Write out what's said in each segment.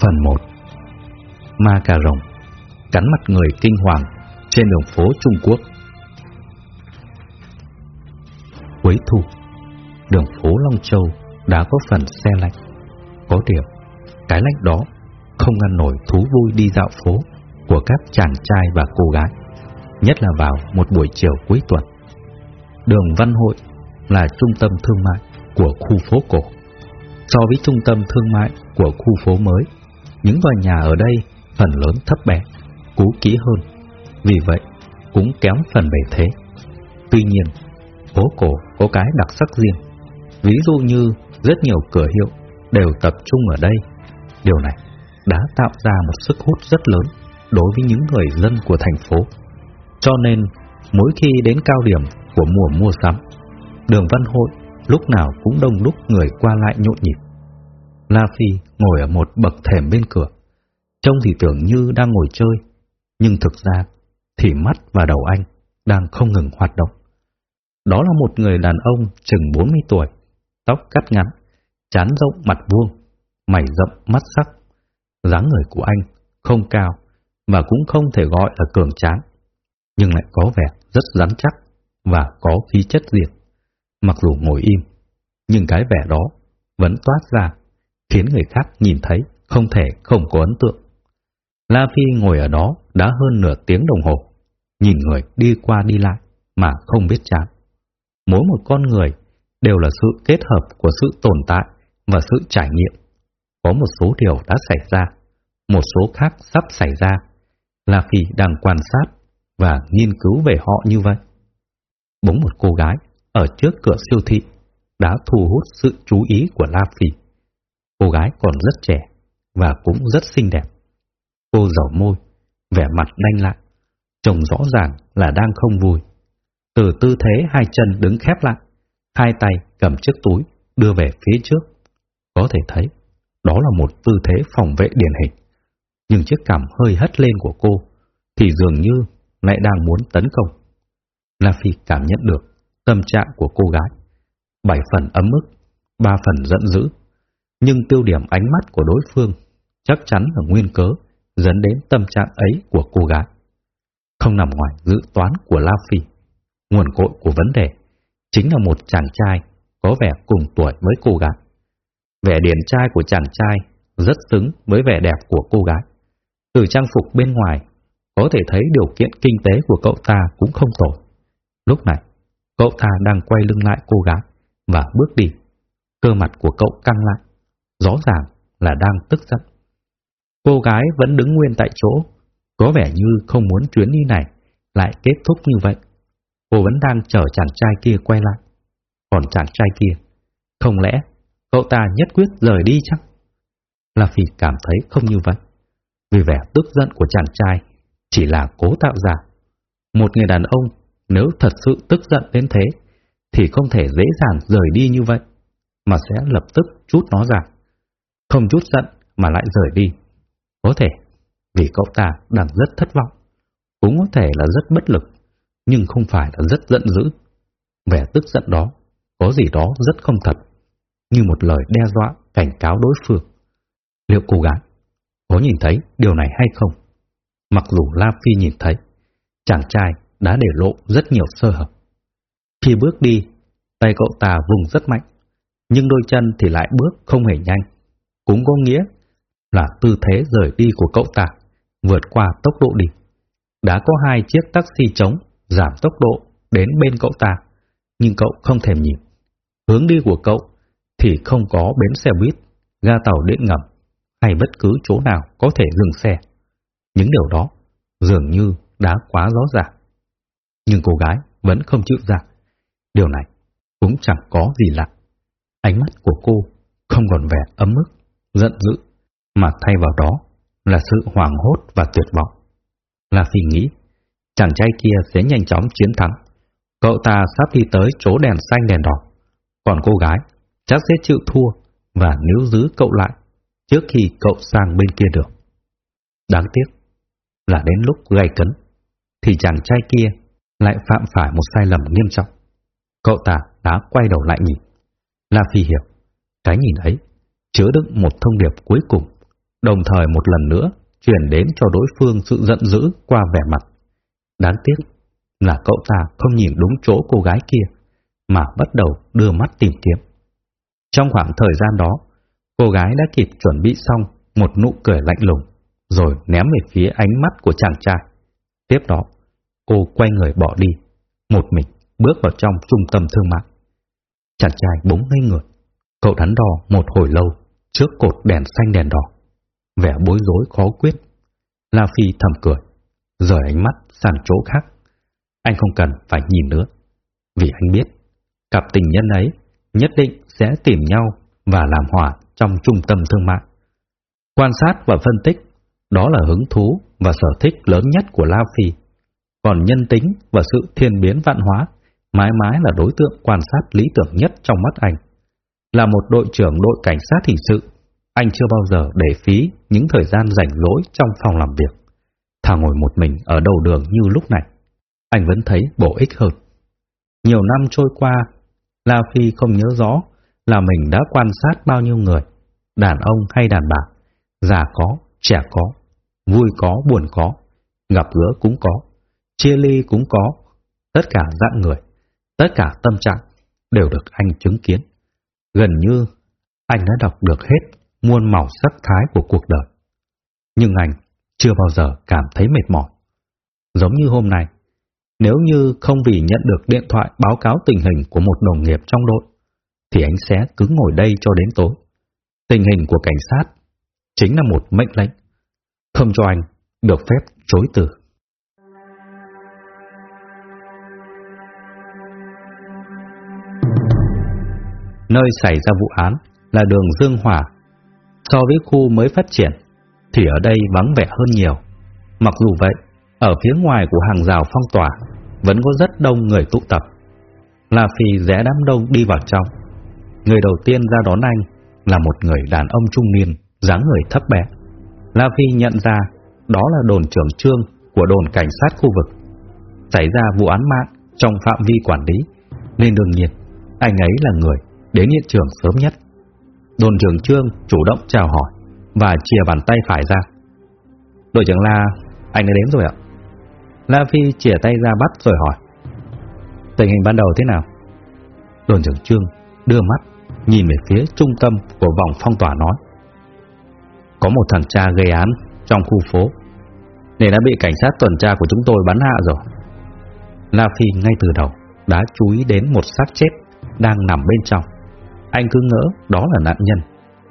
Phần 1 Ma cà rồng Cắn mặt người kinh hoàng Trên đường phố Trung Quốc. Cuối thu, Đường phố Long Châu Đã có phần xe lạnh. Có điều, Cái lạnh đó Không ngăn nổi thú vui đi dạo phố Của các chàng trai và cô gái, Nhất là vào một buổi chiều cuối tuần. Đường Văn Hội Là trung tâm thương mại Của khu phố cổ. So với trung tâm thương mại của khu phố mới những tòa nhà ở đây phần lớn thấp bé, cũ kỹ hơn, vì vậy cũng kém phần bề thế. Tuy nhiên, phố cổ có cái đặc sắc riêng, ví dụ như rất nhiều cửa hiệu đều tập trung ở đây. Điều này đã tạo ra một sức hút rất lớn đối với những người dân của thành phố. Cho nên, mỗi khi đến cao điểm của mùa mua sắm, đường Văn Hội lúc nào cũng đông đúc người qua lại nhộn nhịp. La Phi ngồi ở một bậc thềm bên cửa. Trông thì tưởng như đang ngồi chơi, nhưng thực ra thì mắt và đầu anh đang không ngừng hoạt động. Đó là một người đàn ông chừng 40 tuổi, tóc cắt ngắn, chán rộng mặt vuông, mày rậm mắt sắc. dáng người của anh không cao và cũng không thể gọi là cường tráng, nhưng lại có vẻ rất rắn chắc và có khí chất riêng. Mặc dù ngồi im, nhưng cái vẻ đó vẫn toát ra khiến người khác nhìn thấy không thể không có ấn tượng. La Phi ngồi ở đó đã hơn nửa tiếng đồng hồ, nhìn người đi qua đi lại mà không biết chán. Mỗi một con người đều là sự kết hợp của sự tồn tại và sự trải nghiệm. Có một số điều đã xảy ra, một số khác sắp xảy ra. La Phi đang quan sát và nghiên cứu về họ như vậy. Bỗng một cô gái ở trước cửa siêu thị đã thu hút sự chú ý của La Phi. Cô gái còn rất trẻ và cũng rất xinh đẹp. Cô dầu môi, vẻ mặt đanh lại, trông rõ ràng là đang không vui. Từ tư thế hai chân đứng khép lại, hai tay cầm chiếc túi đưa về phía trước. Có thể thấy, đó là một tư thế phòng vệ điển hình. Nhưng chiếc cằm hơi hất lên của cô thì dường như lại đang muốn tấn công. La Phi cảm nhận được tâm trạng của cô gái. Bảy phần ấm ức, ba phần giận dữ nhưng tiêu điểm ánh mắt của đối phương chắc chắn là nguyên cớ dẫn đến tâm trạng ấy của cô gái. Không nằm ngoài dự toán của La Phi. Nguồn cội của vấn đề chính là một chàng trai có vẻ cùng tuổi với cô gái. Vẻ điển trai của chàng trai rất xứng với vẻ đẹp của cô gái. Từ trang phục bên ngoài, có thể thấy điều kiện kinh tế của cậu ta cũng không tồi. Lúc này, cậu ta đang quay lưng lại cô gái và bước đi. Cơ mặt của cậu căng lại, rõ ràng là đang tức giận. Cô gái vẫn đứng nguyên tại chỗ, có vẻ như không muốn chuyến đi này lại kết thúc như vậy. Cô vẫn đang chờ chàng trai kia quay lại. Còn chàng trai kia, không lẽ cậu ta nhất quyết rời đi chắc? Là Phi cảm thấy không như vậy. Vì vẻ tức giận của chàng trai chỉ là cố tạo ra. Một người đàn ông nếu thật sự tức giận đến thế thì không thể dễ dàng rời đi như vậy, mà sẽ lập tức chút nó ra không chút giận mà lại rời đi. Có thể vì cậu ta đang rất thất vọng, cũng có thể là rất bất lực, nhưng không phải là rất giận dữ. Vẻ tức giận đó có gì đó rất không thật, như một lời đe dọa cảnh cáo đối phương. Liệu cô gái có nhìn thấy điều này hay không? Mặc dù La Phi nhìn thấy, chàng trai đã để lộ rất nhiều sơ hở. Khi bước đi, tay cậu ta vùng rất mạnh, nhưng đôi chân thì lại bước không hề nhanh cũng có nghĩa là tư thế rời đi của cậu ta vượt qua tốc độ đi. Đã có hai chiếc taxi trống giảm tốc độ đến bên cậu ta, nhưng cậu không thèm nhìn. Hướng đi của cậu thì không có bến xe buýt, ga tàu điện ngầm hay bất cứ chỗ nào có thể dừng xe. Những điều đó dường như đã quá rõ ràng. Nhưng cô gái vẫn không chịu ra. Điều này cũng chẳng có gì lạ. Ánh mắt của cô không còn vẻ ấm ức giận dữ, mà thay vào đó là sự hoảng hốt và tuyệt vọng. La Phi nghĩ, chàng trai kia sẽ nhanh chóng chiến thắng. Cậu ta sắp đi tới chỗ đèn xanh đèn đỏ, còn cô gái chắc sẽ chịu thua và níu giữ cậu lại trước khi cậu sang bên kia được. Đáng tiếc là đến lúc gây cấn, thì chàng trai kia lại phạm phải một sai lầm nghiêm trọng. Cậu ta đã quay đầu lại nhìn. La Phi hiểu, cái nhìn ấy chứa đựng một thông điệp cuối cùng, đồng thời một lần nữa chuyển đến cho đối phương sự giận dữ qua vẻ mặt. Đáng tiếc là cậu ta không nhìn đúng chỗ cô gái kia, mà bắt đầu đưa mắt tìm kiếm. Trong khoảng thời gian đó, cô gái đã kịp chuẩn bị xong một nụ cười lạnh lùng, rồi ném về phía ánh mắt của chàng trai. Tiếp đó, cô quay người bỏ đi, một mình bước vào trong trung tâm thương mại. Chàng trai búng ngây người, cậu đắn đo một hồi lâu trước cột đèn xanh đèn đỏ. Vẻ bối rối khó quyết. La Phi thầm cười, rời ánh mắt sang chỗ khác. Anh không cần phải nhìn nữa, vì anh biết, cặp tình nhân ấy nhất định sẽ tìm nhau và làm hòa trong trung tâm thương mại. Quan sát và phân tích, đó là hứng thú và sở thích lớn nhất của La Phi. Còn nhân tính và sự thiên biến vạn hóa mãi mãi là đối tượng quan sát lý tưởng nhất trong mắt anh. Là một đội trưởng đội cảnh sát hình sự, anh chưa bao giờ để phí những thời gian rảnh rỗi trong phòng làm việc. Thà ngồi một mình ở đầu đường như lúc này, anh vẫn thấy bổ ích hơn. Nhiều năm trôi qua, La Phi không nhớ rõ là mình đã quan sát bao nhiêu người, đàn ông hay đàn bà, già có, trẻ có, vui có, buồn có, gặp gỡ cũng có, chia ly cũng có, tất cả dạng người, tất cả tâm trạng đều được anh chứng kiến. Gần như anh đã đọc được hết muôn màu sắc thái của cuộc đời. Nhưng anh chưa bao giờ cảm thấy mệt mỏi. Giống như hôm nay, nếu như không vì nhận được điện thoại báo cáo tình hình của một đồng nghiệp trong đội, thì anh sẽ cứ ngồi đây cho đến tối. Tình hình của cảnh sát chính là một mệnh lệnh, không cho anh được phép chối từ. Nơi xảy ra vụ án là đường Dương Hỏa. So với khu mới phát triển, thì ở đây vắng vẻ hơn nhiều. Mặc dù vậy, ở phía ngoài của hàng rào phong tỏa vẫn có rất đông người tụ tập. La Phi rẽ đám đông đi vào trong. Người đầu tiên ra đón anh là một người đàn ông trung niên, dáng người thấp bé. La Phi nhận ra đó là đồn trưởng trương của đồn cảnh sát khu vực. Xảy ra vụ án mạng trong phạm vi quản lý, nên đương nhiên anh ấy là người đến hiện trường sớm nhất. Đồn trưởng trương chủ động chào hỏi và chia bàn tay phải ra. Đội trưởng La, anh đã đến rồi ạ. La Phi chìa tay ra bắt rồi hỏi. Tình hình ban đầu thế nào? Đồn trưởng trương đưa mắt nhìn về phía trung tâm của vòng phong tỏa nói. Có một thằng cha gây án trong khu phố, nên đã bị cảnh sát tuần tra của chúng tôi bắn hạ rồi. La Phi ngay từ đầu đã chú ý đến một xác chết đang nằm bên trong. Anh cứ ngỡ đó là nạn nhân,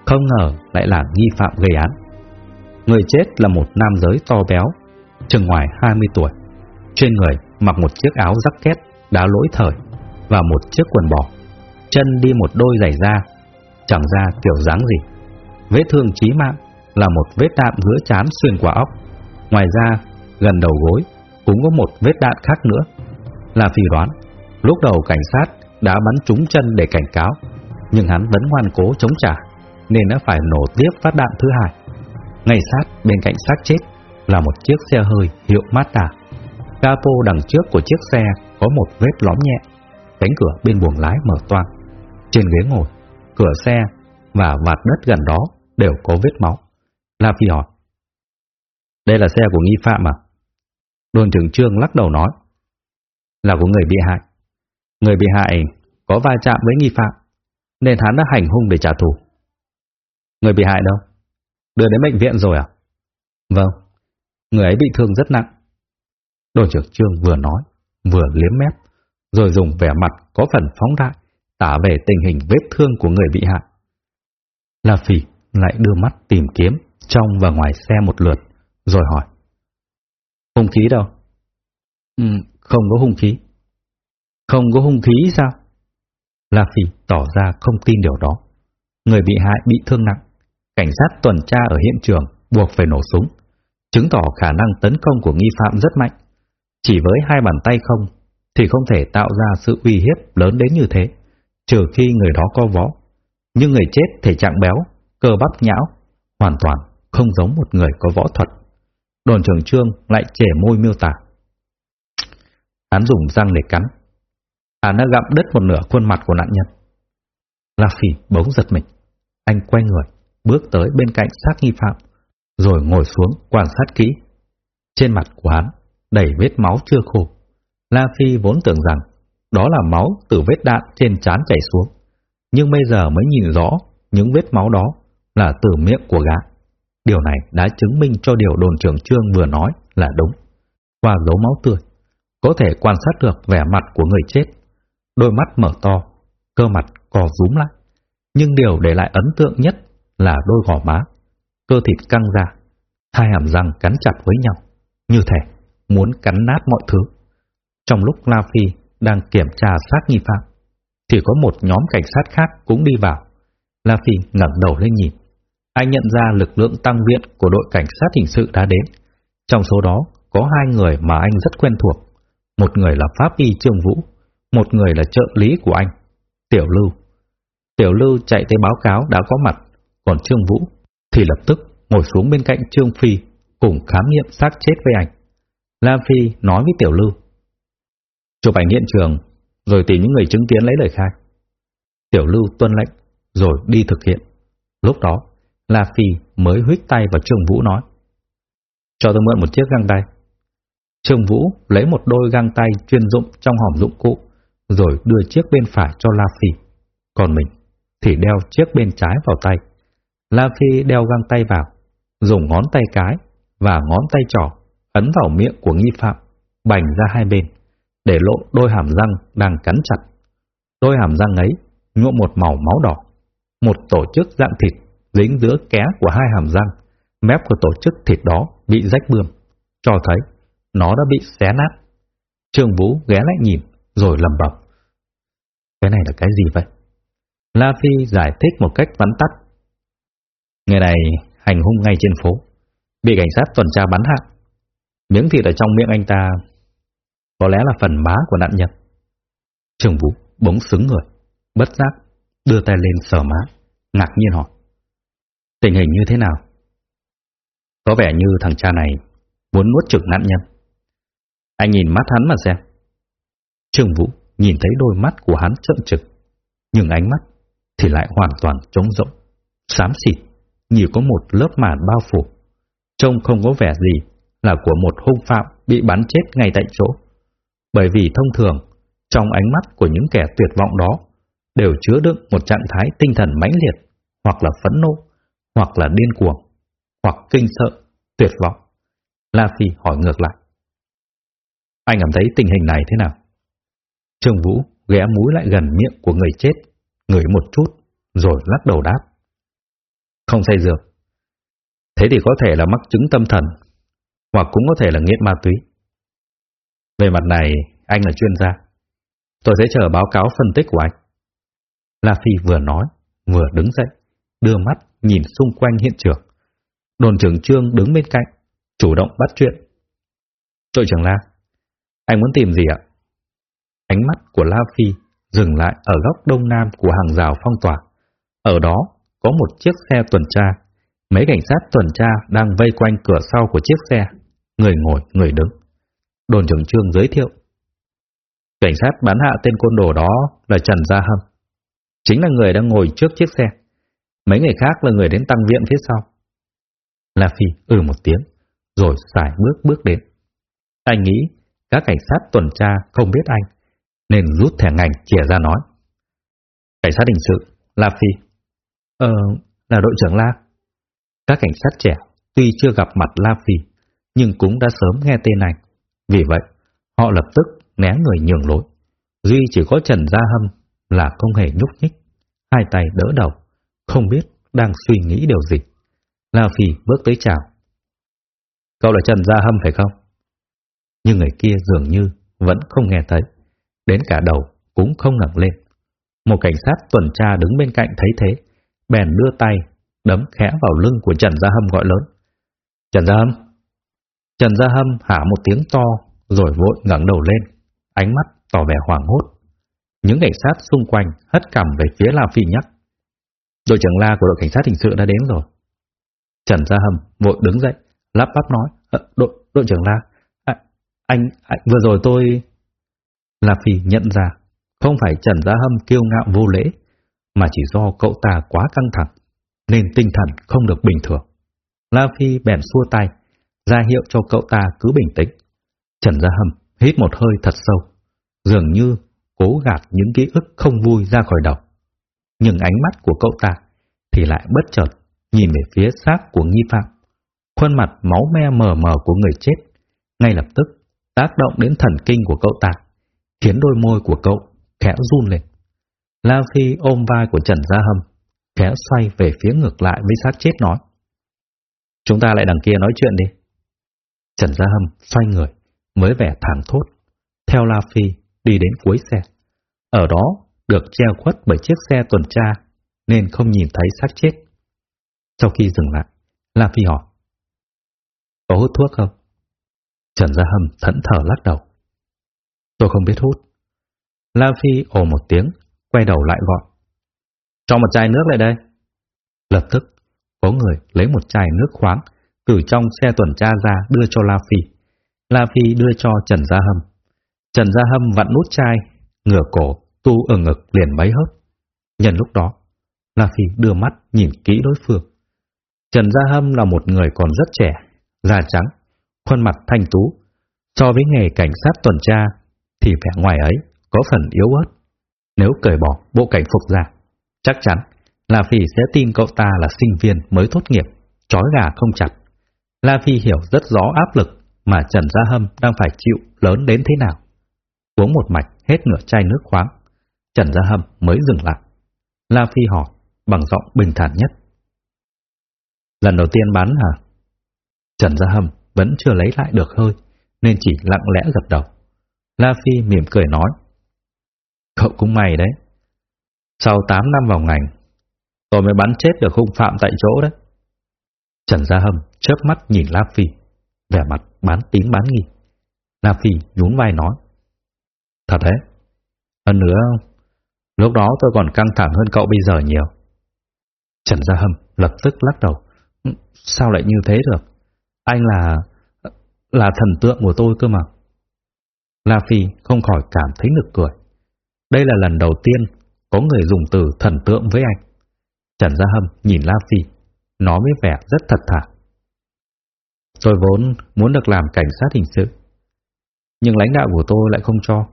không ngờ lại là nghi phạm gây án. Người chết là một nam giới to béo, chừng ngoài 20 tuổi. Trên người mặc một chiếc áo rắc két đá lỗi thời và một chiếc quần bò. Chân đi một đôi giày da, chẳng ra kiểu dáng gì. Vết thương chí mạng là một vết đạn giữa chán xuyên qua óc. Ngoài ra, gần đầu gối cũng có một vết đạn khác nữa. Là phi đoán, lúc đầu cảnh sát đã bắn trúng chân để cảnh cáo, nhưng hắn vẫn ngoan cố chống trả, nên đã phải nổ tiếp phát đạn thứ hai. Ngay sát bên cạnh xác chết là một chiếc xe hơi hiệu Mazda. Capo đằng trước của chiếc xe có một vết lõm nhẹ, cánh cửa bên buồng lái mở toang. Trên ghế ngồi, cửa xe và vạt đất gần đó đều có vết máu. La Phi hỏi. Đây là xe của nghi phạm à? Đồn trưởng trương lắc đầu nói. Là của người bị hại. Người bị hại có va chạm với nghi phạm, nên hắn đã hành hung để trả thù. Người bị hại đâu? Đưa đến bệnh viện rồi à? Vâng, người ấy bị thương rất nặng. Đồn trưởng trương vừa nói, vừa liếm mép, rồi dùng vẻ mặt có phần phóng đại, tả về tình hình vết thương của người bị hại. La Phỉ lại đưa mắt tìm kiếm trong và ngoài xe một lượt, rồi hỏi. Hung khí đâu? Ừ, không có hung khí. Không có hung khí sao? La Phi tỏ ra không tin điều đó. Người bị hại bị thương nặng. Cảnh sát tuần tra ở hiện trường buộc phải nổ súng, chứng tỏ khả năng tấn công của nghi phạm rất mạnh. Chỉ với hai bàn tay không thì không thể tạo ra sự uy hiếp lớn đến như thế, trừ khi người đó có võ. Nhưng người chết thể trạng béo, cơ bắp nhão, hoàn toàn không giống một người có võ thuật. Đồn trưởng trương lại trẻ môi miêu tả. Hắn dùng răng để cắn. À, hắn đã gặm đứt một nửa khuôn mặt của nạn nhân. La Phi bỗng giật mình. Anh quay người, bước tới bên cạnh xác nghi phạm, rồi ngồi xuống quan sát kỹ. Trên mặt của hắn đầy vết máu chưa khô. La Phi vốn tưởng rằng đó là máu từ vết đạn trên trán chảy xuống, nhưng bây giờ mới nhìn rõ những vết máu đó là từ miệng của gã. Điều này đã chứng minh cho điều đồn trưởng trương vừa nói là đúng. Qua dấu máu tươi, có thể quan sát được vẻ mặt của người chết. Đôi mắt mở to, cơ mặt cò rúm lại. Nhưng điều để lại ấn tượng nhất là đôi gò má, cơ thịt căng ra, hai hàm răng cắn chặt với nhau, như thể muốn cắn nát mọi thứ. Trong lúc La Phi đang kiểm tra sát nghi phạm, thì có một nhóm cảnh sát khác cũng đi vào. La Phi ngẩng đầu lên nhìn. Anh nhận ra lực lượng tăng viện của đội cảnh sát hình sự đã đến. Trong số đó có hai người mà anh rất quen thuộc. Một người là Pháp Y Trương Vũ, một người là trợ lý của anh, Tiểu Lưu. Tiểu Lưu chạy tới báo cáo đã có mặt, còn Trương Vũ thì lập tức ngồi xuống bên cạnh Trương Phi cùng khám nghiệm xác chết với anh. La Phi nói với Tiểu Lưu. Chụp ảnh hiện trường, rồi tìm những người chứng kiến lấy lời khai. Tiểu Lưu tuân lệnh, rồi đi thực hiện. Lúc đó, La Phi mới huyết tay vào Trương Vũ nói. Cho tôi mượn một chiếc găng tay. Trương Vũ lấy một đôi găng tay chuyên dụng trong hòm dụng cụ, rồi đưa chiếc bên phải cho La Phi. Còn mình thì đeo chiếc bên trái vào tay. La Phi đeo găng tay vào, dùng ngón tay cái và ngón tay trỏ ấn vào miệng của nghi phạm, bành ra hai bên, để lộ đôi hàm răng đang cắn chặt. Đôi hàm răng ấy nhuộm một màu máu đỏ. Một tổ chức dạng thịt dính giữa ké của hai hàm răng, mép của tổ chức thịt đó bị rách bươm, cho thấy nó đã bị xé nát. Trương Vũ ghé lại nhìn, rồi lầm bầm. Cái này là cái gì vậy? La Phi giải thích một cách vắn tắt. Người này hành hung ngay trên phố, bị cảnh sát tuần tra bắn hạ. Miếng thịt ở trong miệng anh ta có lẽ là phần má của nạn nhân. Trường Vũ bỗng xứng người, bất giác, đưa tay lên sờ má, ngạc nhiên hỏi. Tình hình như thế nào? Có vẻ như thằng cha này muốn nuốt trực nạn nhân. Anh nhìn mắt hắn mà xem. Trương Vũ nhìn thấy đôi mắt của hắn trợn trực, nhưng ánh mắt thì lại hoàn toàn trống rỗng, xám xịt, như có một lớp màn bao phủ. Trông không có vẻ gì là của một hung phạm bị bắn chết ngay tại chỗ. Bởi vì thông thường, trong ánh mắt của những kẻ tuyệt vọng đó đều chứa đựng một trạng thái tinh thần mãnh liệt, hoặc là phẫn nộ, hoặc là điên cuồng, hoặc kinh sợ, tuyệt vọng. La Phi hỏi ngược lại. Anh cảm thấy tình hình này thế nào? Trương Vũ ghé mũi lại gần miệng của người chết, ngửi một chút, rồi lắc đầu đáp. Không say dược. Thế thì có thể là mắc chứng tâm thần, hoặc cũng có thể là nghiện ma túy. Về mặt này, anh là chuyên gia. Tôi sẽ chờ báo cáo phân tích của anh. La Phi vừa nói, vừa đứng dậy, đưa mắt nhìn xung quanh hiện trường. Đồn trưởng Trương đứng bên cạnh, chủ động bắt chuyện. Đội trưởng La, anh muốn tìm gì ạ? Ánh mắt của La Phi dừng lại ở góc đông nam của hàng rào phong tỏa. Ở đó có một chiếc xe tuần tra. Mấy cảnh sát tuần tra đang vây quanh cửa sau của chiếc xe. Người ngồi, người đứng. Đồn trưởng Trương giới thiệu. Cảnh sát bắn hạ tên côn đồ đó là Trần Gia Hâm. Chính là người đang ngồi trước chiếc xe. Mấy người khác là người đến tăng viện phía sau. La Phi ừ một tiếng, rồi xài bước bước đến. Anh nghĩ các cảnh sát tuần tra không biết anh, nên rút thẻ ngành chìa ra nói. Cảnh sát hình sự, La Phi. Ờ, là đội trưởng La. Các cảnh sát trẻ tuy chưa gặp mặt La Phi, nhưng cũng đã sớm nghe tên anh. Vì vậy, họ lập tức né người nhường lối. Duy chỉ có Trần Gia Hâm là không hề nhúc nhích, hai tay đỡ đầu, không biết đang suy nghĩ điều gì. La Phi bước tới chào. Cậu là Trần Gia Hâm phải không? Nhưng người kia dường như vẫn không nghe thấy, đến cả đầu cũng không ngẩng lên. Một cảnh sát tuần tra đứng bên cạnh thấy thế, bèn đưa tay, đấm khẽ vào lưng của Trần Gia Hâm gọi lớn. Trần Gia Hâm! Trần Gia Hâm hả một tiếng to, rồi vội ngẩng đầu lên, ánh mắt tỏ vẻ hoảng hốt. Những cảnh sát xung quanh hất cằm về phía La Phi nhắc. Đội trưởng La của đội cảnh sát hình sự đã đến rồi. Trần Gia Hâm vội đứng dậy, lắp bắp nói, ờ, đội, đội trưởng La, à, anh, anh, vừa rồi tôi... La Phi nhận ra, không phải Trần Gia Hâm kiêu ngạo vô lễ, mà chỉ do cậu ta quá căng thẳng, nên tinh thần không được bình thường. La Phi bèn xua tay, ra hiệu cho cậu ta cứ bình tĩnh. Trần Gia Hâm hít một hơi thật sâu, dường như cố gạt những ký ức không vui ra khỏi đầu. Nhưng ánh mắt của cậu ta thì lại bất chợt nhìn về phía xác của nghi phạm. Khuôn mặt máu me mờ mờ của người chết, ngay lập tức tác động đến thần kinh của cậu ta, khiến đôi môi của cậu khẽ run lên. La Phi ôm vai của Trần Gia Hâm, khẽ xoay về phía ngược lại với xác chết nói. Chúng ta lại đằng kia nói chuyện đi. Trần Gia Hâm xoay người, mới vẻ thẳng thốt, theo La Phi đi đến cuối xe. Ở đó được treo khuất bởi chiếc xe tuần tra, nên không nhìn thấy xác chết. Sau khi dừng lại, La Phi hỏi, có hút thuốc không? Trần Gia Hâm thẫn thờ lắc đầu. Tôi không biết hút. La Phi ồ một tiếng, quay đầu lại gọi. Cho một chai nước lại đây. Lập tức, có người lấy một chai nước khoáng từ trong xe tuần tra ra đưa cho La Phi. La Phi đưa cho Trần Gia Hâm. Trần Gia Hâm vặn nút chai, ngửa cổ, tu ở ngực liền mấy hớp. Nhân lúc đó, La Phi đưa mắt nhìn kỹ đối phương. Trần Gia Hâm là một người còn rất trẻ, da trắng, khuôn mặt thanh tú. So với nghề cảnh sát tuần tra, thì vẻ ngoài ấy có phần yếu ớt. Nếu cởi bỏ bộ cảnh phục ra, chắc chắn La Phi sẽ tin cậu ta là sinh viên mới tốt nghiệp, trói gà không chặt. La Phi hiểu rất rõ áp lực mà Trần Gia Hâm đang phải chịu lớn đến thế nào. Uống một mạch hết nửa chai nước khoáng, Trần Gia Hâm mới dừng lại. La Phi hỏi bằng giọng bình thản nhất. Lần đầu tiên bán hả? Trần Gia Hâm vẫn chưa lấy lại được hơi, nên chỉ lặng lẽ gật đầu. La Phi mỉm cười nói. Cậu cũng mày đấy. Sau 8 năm vào ngành, tôi mới bắn chết được hung phạm tại chỗ đấy. Trần Gia Hâm chớp mắt nhìn La Phi, vẻ mặt bán tín bán nghi. La Phi nhún vai nói. Thật đấy. Hơn nữa, lúc đó tôi còn căng thẳng hơn cậu bây giờ nhiều. Trần Gia Hâm lập tức lắc đầu. Sao lại như thế được? Anh là... là thần tượng của tôi cơ mà. La Phi không khỏi cảm thấy nực cười. Đây là lần đầu tiên có người dùng từ thần tượng với anh. Trần Gia Hâm nhìn La Phi, nói với vẻ rất thật thà. Tôi vốn muốn được làm cảnh sát hình sự, nhưng lãnh đạo của tôi lại không cho.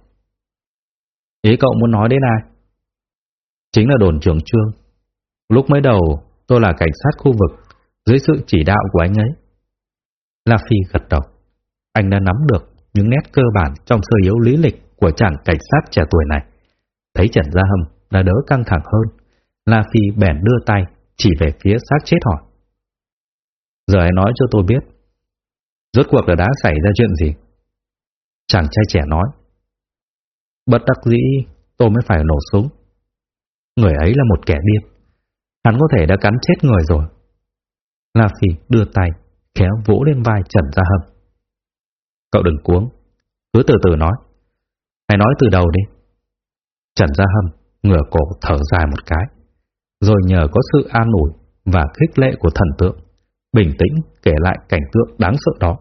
Ý cậu muốn nói đến ai? Chính là đồn trưởng trương. Lúc mới đầu tôi là cảnh sát khu vực dưới sự chỉ đạo của anh ấy. La Phi gật đầu. Anh đã nắm được những nét cơ bản trong sơ yếu lý lịch của chàng cảnh sát trẻ tuổi này. Thấy Trần Gia Hâm là đỡ căng thẳng hơn, La Phi bèn đưa tay chỉ về phía xác chết hỏi. Giờ hãy nói cho tôi biết, rốt cuộc là đã xảy ra chuyện gì? Chàng trai trẻ nói. Bất đắc dĩ tôi mới phải nổ súng. Người ấy là một kẻ điên. Hắn có thể đã cắn chết người rồi. La Phi đưa tay, khéo vỗ lên vai Trần Gia Hâm. Cậu đừng cuống, cứ từ từ nói. Hãy nói từ đầu đi. Trần Gia Hâm ngửa cổ thở dài một cái, rồi nhờ có sự an ủi và khích lệ của thần tượng, bình tĩnh kể lại cảnh tượng đáng sợ đó.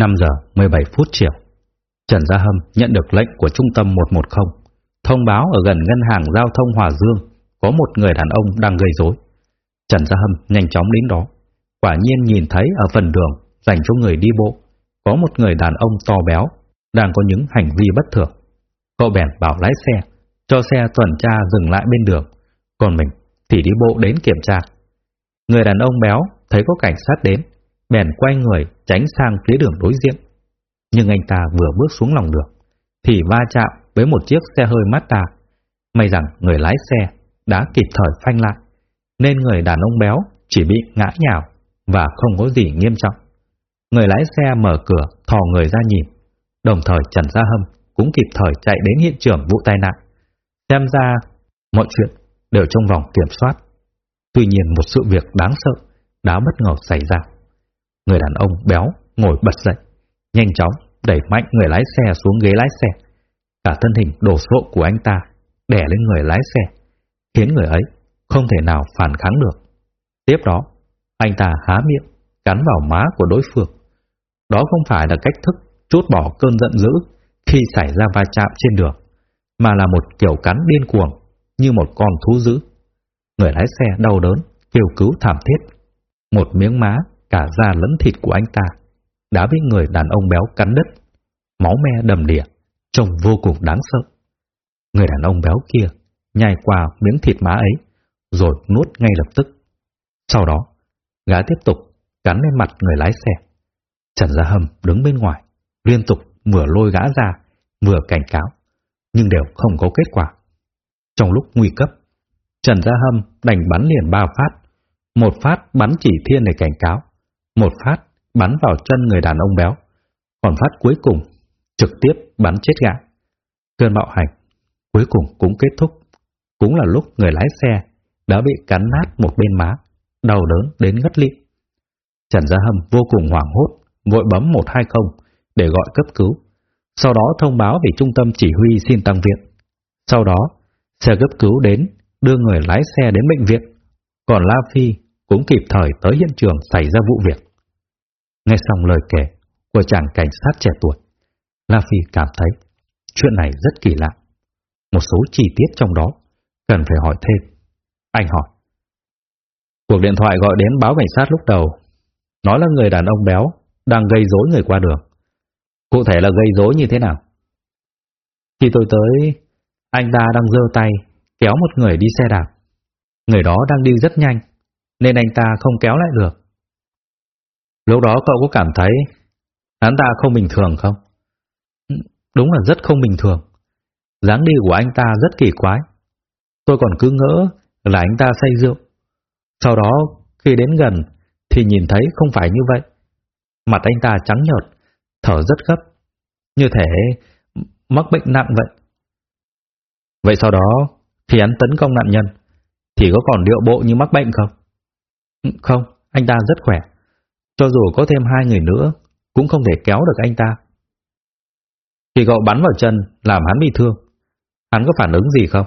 5 giờ 17 phút chiều, Trần Gia Hâm nhận được lệnh của trung tâm 110, thông báo ở gần ngân hàng giao thông Hòa Dương có một người đàn ông đang gây rối. Trần Gia Hâm nhanh chóng đến đó, quả nhiên nhìn thấy ở phần đường dành cho người đi bộ, có một người đàn ông to béo đang có những hành vi bất thường. Cậu bèn bảo lái xe cho xe tuần tra dừng lại bên đường, còn mình thì đi bộ đến kiểm tra. Người đàn ông béo thấy có cảnh sát đến, bèn quay người tránh sang phía đường đối diện. Nhưng anh ta vừa bước xuống lòng đường, thì va chạm với một chiếc xe hơi Mazda. May rằng người lái xe đã kịp thời phanh lại, nên người đàn ông béo chỉ bị ngã nhào và không có gì nghiêm trọng. Người lái xe mở cửa thò người ra nhìn, đồng thời Trần Gia Hâm cũng kịp thời chạy đến hiện trường vụ tai nạn. Xem ra mọi chuyện đều trong vòng kiểm soát. Tuy nhiên một sự việc đáng sợ đã bất ngờ xảy ra. Người đàn ông béo ngồi bật dậy, nhanh chóng đẩy mạnh người lái xe xuống ghế lái xe. Cả thân hình đổ sộ của anh ta đè lên người lái xe, khiến người ấy không thể nào phản kháng được. Tiếp đó, anh ta há miệng, cắn vào má của đối phương. Đó không phải là cách thức chốt bỏ cơn giận dữ khi xảy ra va chạm trên đường mà là một kiểu cắn điên cuồng, như một con thú dữ. Người lái xe đau đớn, kêu cứu thảm thiết. Một miếng má, cả da lẫn thịt của anh ta, đã bị người đàn ông béo cắn đứt, máu me đầm đìa, trông vô cùng đáng sợ. Người đàn ông béo kia nhai qua miếng thịt má ấy, rồi nuốt ngay lập tức. Sau đó, gã tiếp tục cắn lên mặt người lái xe. Trần Gia Hâm đứng bên ngoài, liên tục vừa lôi gã ra, vừa cảnh cáo, nhưng đều không có kết quả. Trong lúc nguy cấp, Trần Gia Hâm đành bắn liền ba phát. Một phát bắn chỉ thiên để cảnh cáo, một phát bắn vào chân người đàn ông béo, còn phát cuối cùng trực tiếp bắn chết gã. Cơn bạo hành cuối cùng cũng kết thúc. Cũng là lúc người lái xe đã bị cắn nát một bên má, đau đớn đến ngất lịm. Trần Gia Hâm vô cùng hoảng hốt, vội bấm 120 để gọi cấp cứu. Sau đó thông báo về trung tâm chỉ huy xin tăng viện. Sau đó, xe cấp cứu đến, đưa người lái xe đến bệnh viện. Còn La Phi cũng kịp thời tới hiện trường xảy ra vụ việc. Nghe xong lời kể của chàng cảnh sát trẻ tuổi, La Phi cảm thấy chuyện này rất kỳ lạ. Một số chi tiết trong đó cần phải hỏi thêm. Anh hỏi. Cuộc điện thoại gọi đến báo cảnh sát lúc đầu, nói là người đàn ông béo đang gây rối người qua đường. Cụ thể là gây rối như thế nào? Khi tôi tới, anh ta đang giơ tay kéo một người đi xe đạp. Người đó đang đi rất nhanh, nên anh ta không kéo lại được. Lúc đó cậu có cảm thấy hắn ta không bình thường không? Đúng là rất không bình thường. dáng đi của anh ta rất kỳ quái. Tôi còn cứ ngỡ là anh ta say rượu. Sau đó, khi đến gần, thì nhìn thấy không phải như vậy. Mặt anh ta trắng nhợt, thở rất gấp, như thể mắc bệnh nặng vậy. Vậy sau đó, khi hắn tấn công nạn nhân, thì có còn điệu bộ như mắc bệnh không? Ừ, không, anh ta rất khỏe. Cho dù có thêm hai người nữa, cũng không thể kéo được anh ta. Khi cậu bắn vào chân, làm hắn bị thương, hắn có phản ứng gì không?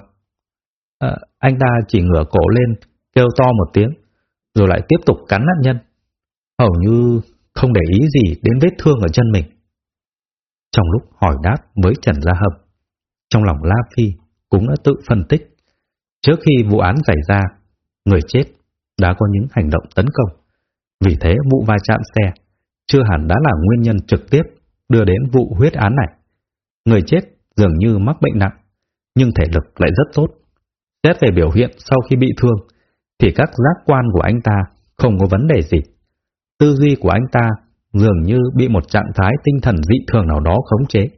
À, anh ta chỉ ngửa cổ lên, kêu to một tiếng, rồi lại tiếp tục cắn nạn nhân. Hầu như không để ý gì đến vết thương ở chân mình. Trong lúc hỏi đáp với Trần Gia hợp, trong lòng La Phi cũng đã tự phân tích. Trước khi vụ án xảy ra, người chết đã có những hành động tấn công. Vì thế vụ va chạm xe chưa hẳn đã là nguyên nhân trực tiếp đưa đến vụ huyết án này. Người chết dường như mắc bệnh nặng, nhưng thể lực lại rất tốt. Xét về biểu hiện sau khi bị thương, thì các giác quan của anh ta không có vấn đề gì. Tư duy của anh ta dường như bị một trạng thái tinh thần dị thường nào đó khống chế,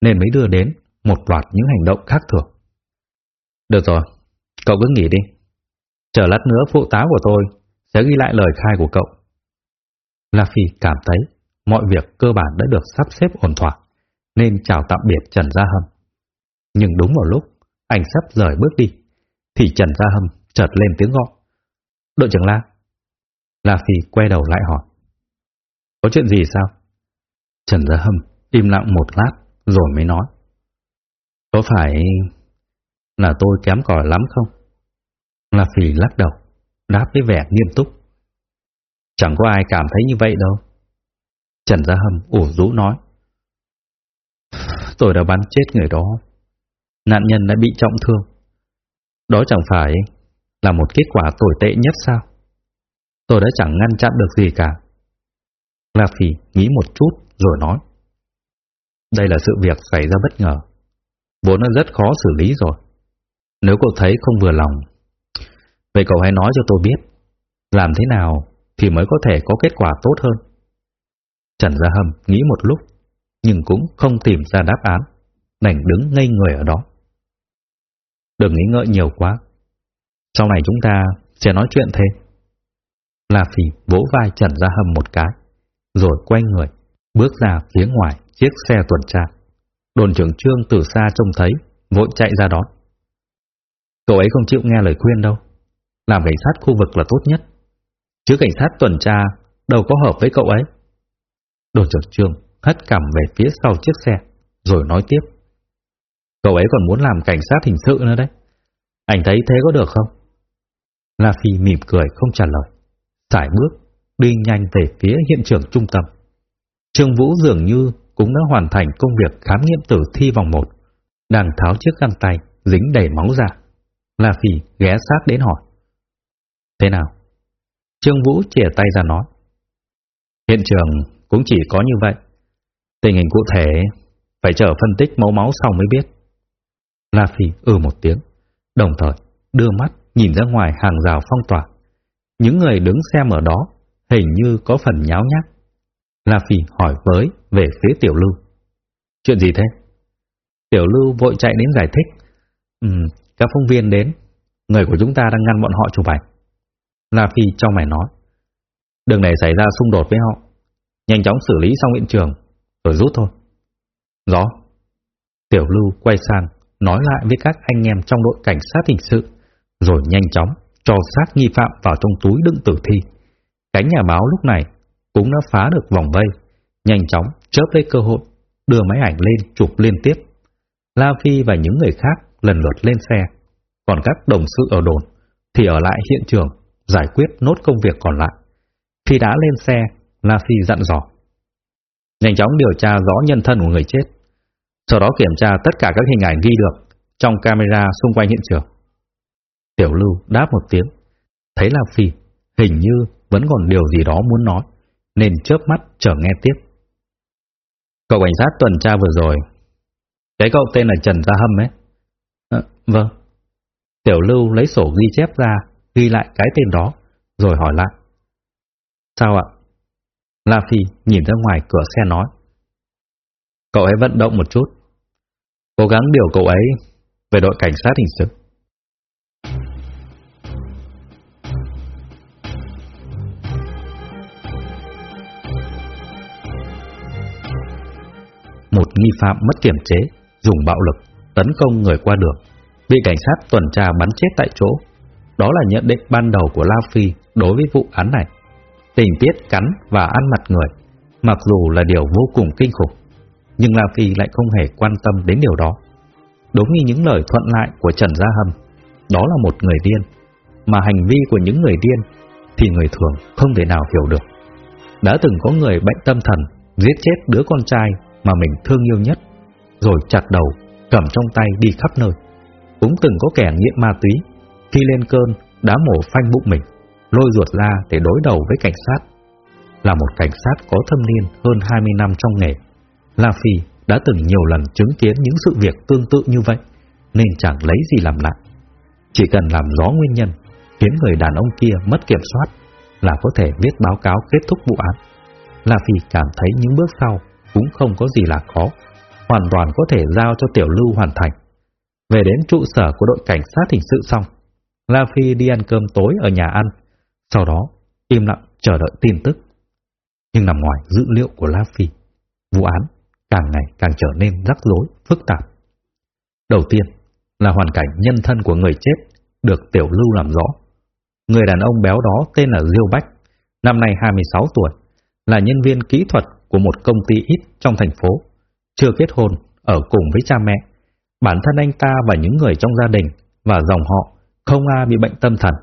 nên mới đưa đến một loạt những hành động khác thường. Được rồi, cậu cứ nghỉ đi. Chờ lát nữa phụ tá của tôi sẽ ghi lại lời khai của cậu. La Phi cảm thấy mọi việc cơ bản đã được sắp xếp ổn thỏa, nên chào tạm biệt Trần Gia Hâm. Nhưng đúng vào lúc anh sắp rời bước đi, thì Trần Gia Hâm chợt lên tiếng gọi. Đội trưởng La. La Phi quay đầu lại hỏi. Có chuyện gì sao? Trần Gia Hâm im lặng một lát rồi mới nói. Có phải là tôi kém cỏi lắm không? La Phi lắc đầu, đáp với vẻ nghiêm túc. Chẳng có ai cảm thấy như vậy đâu. Trần Gia Hâm ủ rũ nói. Tôi đã bắn chết người đó. Nạn nhân đã bị trọng thương. Đó chẳng phải là một kết quả tồi tệ nhất sao? Tôi đã chẳng ngăn chặn được gì cả. La Phỉ nghĩ một chút rồi nói. Đây là sự việc xảy ra bất ngờ. Vốn nó rất khó xử lý rồi. Nếu cậu thấy không vừa lòng, vậy cậu hãy nói cho tôi biết, làm thế nào thì mới có thể có kết quả tốt hơn. Trần Gia Hâm nghĩ một lúc, nhưng cũng không tìm ra đáp án, đành đứng ngây người ở đó. Đừng nghĩ ngợi nhiều quá, sau này chúng ta sẽ nói chuyện thêm. La phi vỗ vai Trần Gia Hâm một cái, rồi quay người, bước ra phía ngoài chiếc xe tuần tra. Đồn trưởng trương từ xa trông thấy, vội chạy ra đón. Cậu ấy không chịu nghe lời khuyên đâu. Làm cảnh sát khu vực là tốt nhất. Chứ cảnh sát tuần tra đâu có hợp với cậu ấy. Đồn trưởng trương hất cằm về phía sau chiếc xe, rồi nói tiếp. Cậu ấy còn muốn làm cảnh sát hình sự nữa đấy. Anh thấy thế có được không? La Phi mỉm cười không trả lời. Sải bước, đi nhanh về phía hiện trường trung tâm. Trương Vũ dường như cũng đã hoàn thành công việc khám nghiệm tử thi vòng 1, đang tháo chiếc găng tay dính đầy máu ra. La Phi ghé sát đến hỏi. Thế nào? Trương Vũ chìa tay ra nói. Hiện trường cũng chỉ có như vậy. Tình hình cụ thể phải chờ phân tích mẫu máu sau mới biết. La Phi ừ một tiếng, đồng thời đưa mắt nhìn ra ngoài hàng rào phong tỏa. Những người đứng xem ở đó hình như có phần nháo nhác. La Phi hỏi với về phía Tiểu Lưu. Chuyện gì thế? Tiểu Lưu vội chạy đến giải thích. Ừ, các phóng viên đến, người của chúng ta đang ngăn bọn họ chụp ảnh. La Phi trong mày nói. Đường này xảy ra xung đột với họ. Nhanh chóng xử lý xong hiện trường, rồi rút thôi. Rõ. Tiểu Lưu quay sang, nói lại với các anh em trong đội cảnh sát hình sự, rồi nhanh chóng cho xác nghi phạm vào trong túi đựng tử thi. Cánh nhà báo lúc này cũng đã phá được vòng vây, nhanh chóng chớp lấy cơ hội, đưa máy ảnh lên chụp liên tiếp. La Phi và những người khác lần lượt lên xe, còn các đồng sự ở đồn thì ở lại hiện trường giải quyết nốt công việc còn lại. Khi đã lên xe, La Phi dặn dò. Nhanh chóng điều tra rõ nhân thân của người chết, sau đó kiểm tra tất cả các hình ảnh ghi được trong camera xung quanh hiện trường. Tiểu Lưu đáp một tiếng, thấy La Phi hình như vẫn còn điều gì đó muốn nói, nên chớp mắt chờ nghe tiếp. Cậu cảnh sát tuần tra vừa rồi, cái cậu tên là Trần Gia Hâm ấy. À, vâng. Tiểu Lưu lấy sổ ghi chép ra, ghi lại cái tên đó, rồi hỏi lại. Sao ạ? La Phi nhìn ra ngoài cửa xe nói. Cậu ấy vận động một chút. Cố gắng điều cậu ấy về đội cảnh sát hình sự. Nghi phạm mất kiểm chế, dùng bạo lực, tấn công người qua đường, bị cảnh sát tuần tra bắn chết tại chỗ. Đó là nhận định ban đầu của La Phi đối với vụ án này. Tình tiết cắn và ăn mặt người, mặc dù là điều vô cùng kinh khủng, nhưng La Phi lại không hề quan tâm đến điều đó. Đúng như những lời thuận lại của Trần Gia Hâm, đó là một người điên, mà hành vi của những người điên thì người thường không thể nào hiểu được. Đã từng có người bệnh tâm thần giết chết đứa con trai mà mình thương yêu nhất, rồi chặt đầu, cầm trong tay đi khắp nơi. Cũng từng có kẻ nghiện ma túy, khi lên cơn đã mổ phanh bụng mình, lôi ruột ra để đối đầu với cảnh sát. Là một cảnh sát có thâm niên hơn 20 năm trong nghề, La Phi đã từng nhiều lần chứng kiến những sự việc tương tự như vậy, nên chẳng lấy gì làm lạ. Chỉ cần làm rõ nguyên nhân, khiến người đàn ông kia mất kiểm soát, là có thể viết báo cáo kết thúc vụ án. La Phi cảm thấy những bước sau cũng không có gì là khó, hoàn toàn có thể giao cho Tiểu Lưu hoàn thành. Về đến trụ sở của đội cảnh sát hình sự xong, La Phi đi ăn cơm tối ở nhà ăn, sau đó im lặng chờ đợi tin tức. Nhưng nằm ngoài dữ liệu của La Phi, vụ án càng ngày càng trở nên rắc rối, phức tạp. Đầu tiên là hoàn cảnh nhân thân của người chết được Tiểu Lưu làm rõ. Người đàn ông béo đó tên là Diêu Bách, năm nay 26 tuổi, là nhân viên kỹ thuật của một công ty ít trong thành phố, chưa kết hôn, ở cùng với cha mẹ. Bản thân anh ta và những người trong gia đình và dòng họ không ai bị bệnh tâm thần.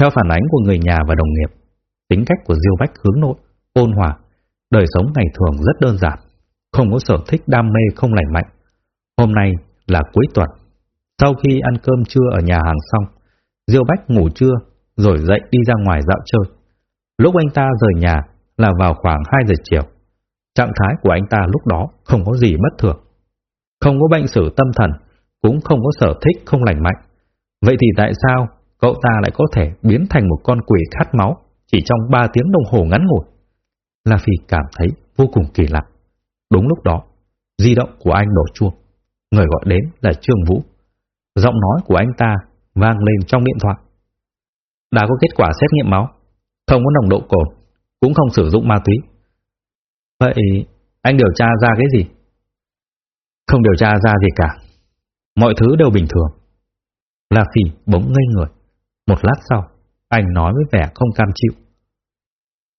Theo phản ánh của người nhà và đồng nghiệp, tính cách của Diêu Bách hướng nội, ôn hòa, đời sống ngày thường rất đơn giản, không có sở thích đam mê không lành mạnh. Hôm nay là cuối tuần. Sau khi ăn cơm trưa ở nhà hàng xong, Diêu Bách ngủ trưa rồi dậy đi ra ngoài dạo chơi. Lúc anh ta rời nhà là vào khoảng 2 giờ chiều. Trạng thái của anh ta lúc đó không có gì bất thường. Không có bệnh sử tâm thần, cũng không có sở thích không lành mạnh. Vậy thì tại sao cậu ta lại có thể biến thành một con quỷ khát máu chỉ trong 3 tiếng đồng hồ ngắn ngủi? La Phi cảm thấy vô cùng kỳ lạ. Đúng lúc đó, di động của anh đổ chuông. Người gọi đến là Trương Vũ. Giọng nói của anh ta vang lên trong điện thoại. Đã có kết quả xét nghiệm máu, không có nồng độ cồn, cũng không sử dụng ma túy. Vậy anh điều tra ra cái gì? Không điều tra ra gì cả. Mọi thứ đều bình thường. La Phi bỗng ngây người. Một lát sau, anh nói với vẻ không cam chịu.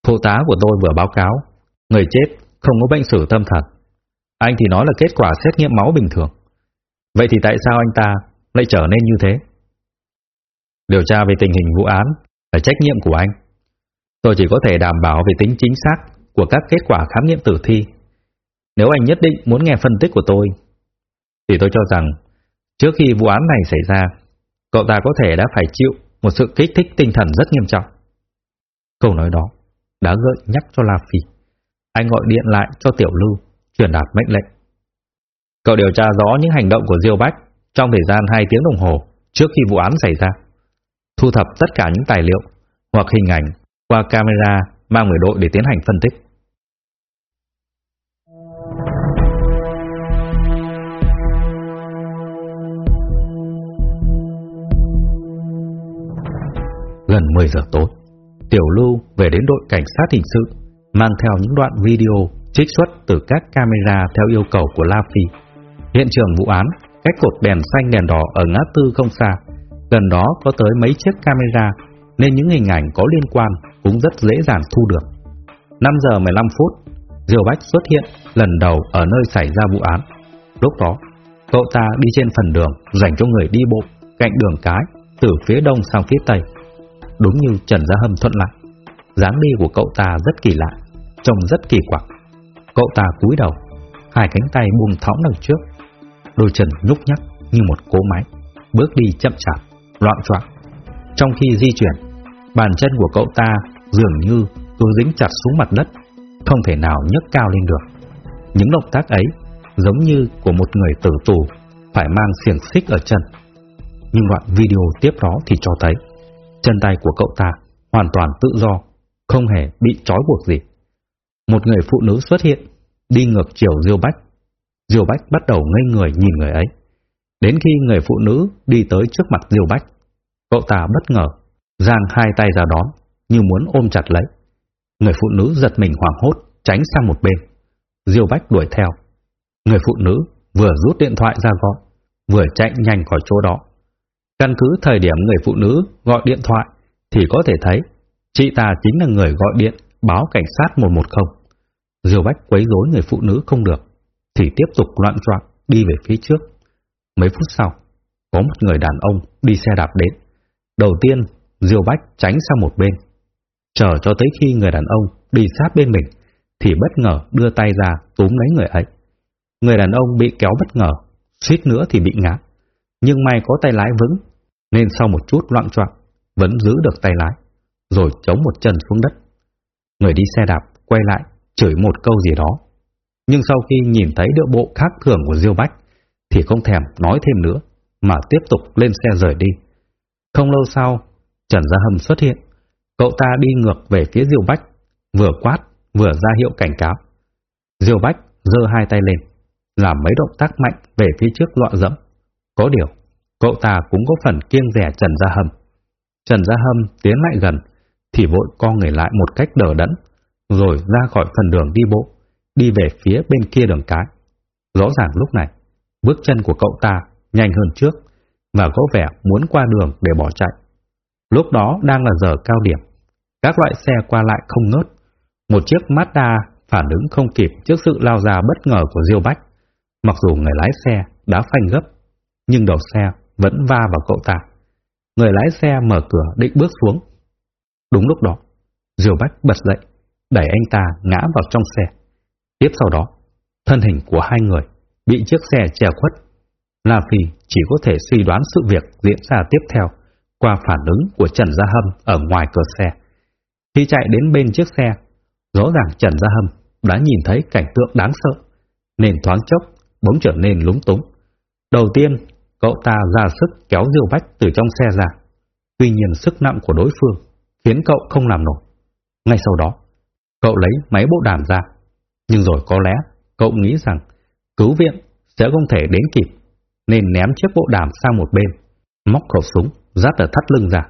Phụ tá của tôi vừa báo cáo, người chết không có bệnh sử tâm thần. Anh thì nói là kết quả xét nghiệm máu bình thường. Vậy thì tại sao anh ta lại trở nên như thế? Điều tra về tình hình vụ án là trách nhiệm của anh. Tôi chỉ có thể đảm bảo về tính chính xác của các kết quả khám nghiệm tử thi. Nếu anh nhất định muốn nghe phân tích của tôi, thì tôi cho rằng trước khi vụ án này xảy ra, cậu ta có thể đã phải chịu một sự kích thích tinh thần rất nghiêm trọng. Câu nói đó đã gợi nhắc cho La Phi. Anh gọi điện lại cho Tiểu Lưu, truyền đạt mệnh lệnh. Cậu điều tra rõ những hành động của Diêu Bách trong thời gian 2 tiếng đồng hồ trước khi vụ án xảy ra. Thu thập tất cả những tài liệu hoặc hình ảnh qua camera mang về đội để tiến hành phân tích. Gần 10 giờ tối, Tiểu Lưu về đến đội cảnh sát hình sự, mang theo những đoạn video trích xuất từ các camera theo yêu cầu của La Phi. Hiện trường vụ án, cách cột đèn xanh đèn đỏ ở ngã tư không xa, gần đó có tới mấy chiếc camera, nên những hình ảnh có liên quan cũng rất dễ dàng thu được. 5 giờ 15 phút, Diều Bách xuất hiện lần đầu ở nơi xảy ra vụ án. Lúc đó, cậu ta đi trên phần đường dành cho người đi bộ cạnh đường cái từ phía đông sang phía tây đúng như Trần Gia Hâm thuận lại. dáng đi của cậu ta rất kỳ lạ, trông rất kỳ quặc. Cậu ta cúi đầu, hai cánh tay buông thõng đằng trước, đôi chân nhúc nhắc như một cỗ máy, bước đi chậm chạp, loạn choạng. Trong khi di chuyển, bàn chân của cậu ta dường như cứ dính chặt xuống mặt đất, không thể nào nhấc cao lên được. Những động tác ấy giống như của một người tử tù phải mang xiềng xích ở chân. Nhưng đoạn video tiếp đó thì cho thấy Chân tay của cậu ta hoàn toàn tự do, không hề bị trói buộc gì. Một người phụ nữ xuất hiện, đi ngược chiều Diêu Bách. Diêu Bách bắt đầu ngây người nhìn người ấy. Đến khi người phụ nữ đi tới trước mặt Diêu Bách, cậu ta bất ngờ, giang hai tay ra đón, như muốn ôm chặt lấy. Người phụ nữ giật mình hoảng hốt, tránh sang một bên. Diêu Bách đuổi theo. Người phụ nữ vừa rút điện thoại ra gọi, vừa chạy nhanh khỏi chỗ đó. Căn cứ thời điểm người phụ nữ gọi điện thoại thì có thể thấy chị ta chính là người gọi điện báo cảnh sát 110. Diều Bách quấy rối người phụ nữ không được thì tiếp tục loạn choạng đi về phía trước. Mấy phút sau, có một người đàn ông đi xe đạp đến. Đầu tiên, Diêu Bách tránh sang một bên. Chờ cho tới khi người đàn ông đi sát bên mình thì bất ngờ đưa tay ra túm lấy người ấy. Người đàn ông bị kéo bất ngờ, suýt nữa thì bị ngã. Nhưng may có tay lái vững nên sau một chút loạn choạng vẫn giữ được tay lái, rồi chống một chân xuống đất. Người đi xe đạp quay lại, chửi một câu gì đó. Nhưng sau khi nhìn thấy điệu bộ khác thường của Diêu Bách, thì không thèm nói thêm nữa, mà tiếp tục lên xe rời đi. Không lâu sau, Trần Gia Hâm xuất hiện. Cậu ta đi ngược về phía Diêu Bách, vừa quát, vừa ra hiệu cảnh cáo. Diêu Bách giơ hai tay lên, làm mấy động tác mạnh về phía trước loạn dẫm. Có điều, Cậu ta cũng có phần kiêng rẻ Trần Gia Hâm. Trần Gia Hâm tiến lại gần, thì vội co người lại một cách đờ đẫn, rồi ra khỏi phần đường đi bộ, đi về phía bên kia đường cái. Rõ ràng lúc này, bước chân của cậu ta nhanh hơn trước, và có vẻ muốn qua đường để bỏ chạy. Lúc đó đang là giờ cao điểm, các loại xe qua lại không ngớt. Một chiếc Mazda phản ứng không kịp trước sự lao ra bất ngờ của Diêu Bách. Mặc dù người lái xe đã phanh gấp, nhưng đầu xe vẫn va vào cậu ta. Người lái xe mở cửa định bước xuống. Đúng lúc đó, Diêu Bách bật dậy, đẩy anh ta ngã vào trong xe. Tiếp sau đó, thân hình của hai người bị chiếc xe che khuất. La Phi chỉ có thể suy đoán sự việc diễn ra tiếp theo qua phản ứng của Trần Gia Hâm ở ngoài cửa xe. Khi chạy đến bên chiếc xe, rõ ràng Trần Gia Hâm đã nhìn thấy cảnh tượng đáng sợ, nên thoáng chốc bỗng trở nên lúng túng. Đầu tiên Cậu ta ra sức kéo Diêu Bách từ trong xe ra. Tuy nhiên sức nặng của đối phương khiến cậu không làm nổi. Ngay sau đó, cậu lấy máy bộ đàm ra. Nhưng rồi có lẽ cậu nghĩ rằng cứu viện sẽ không thể đến kịp, nên ném chiếc bộ đàm sang một bên, móc khẩu súng dắt ở thắt lưng ra,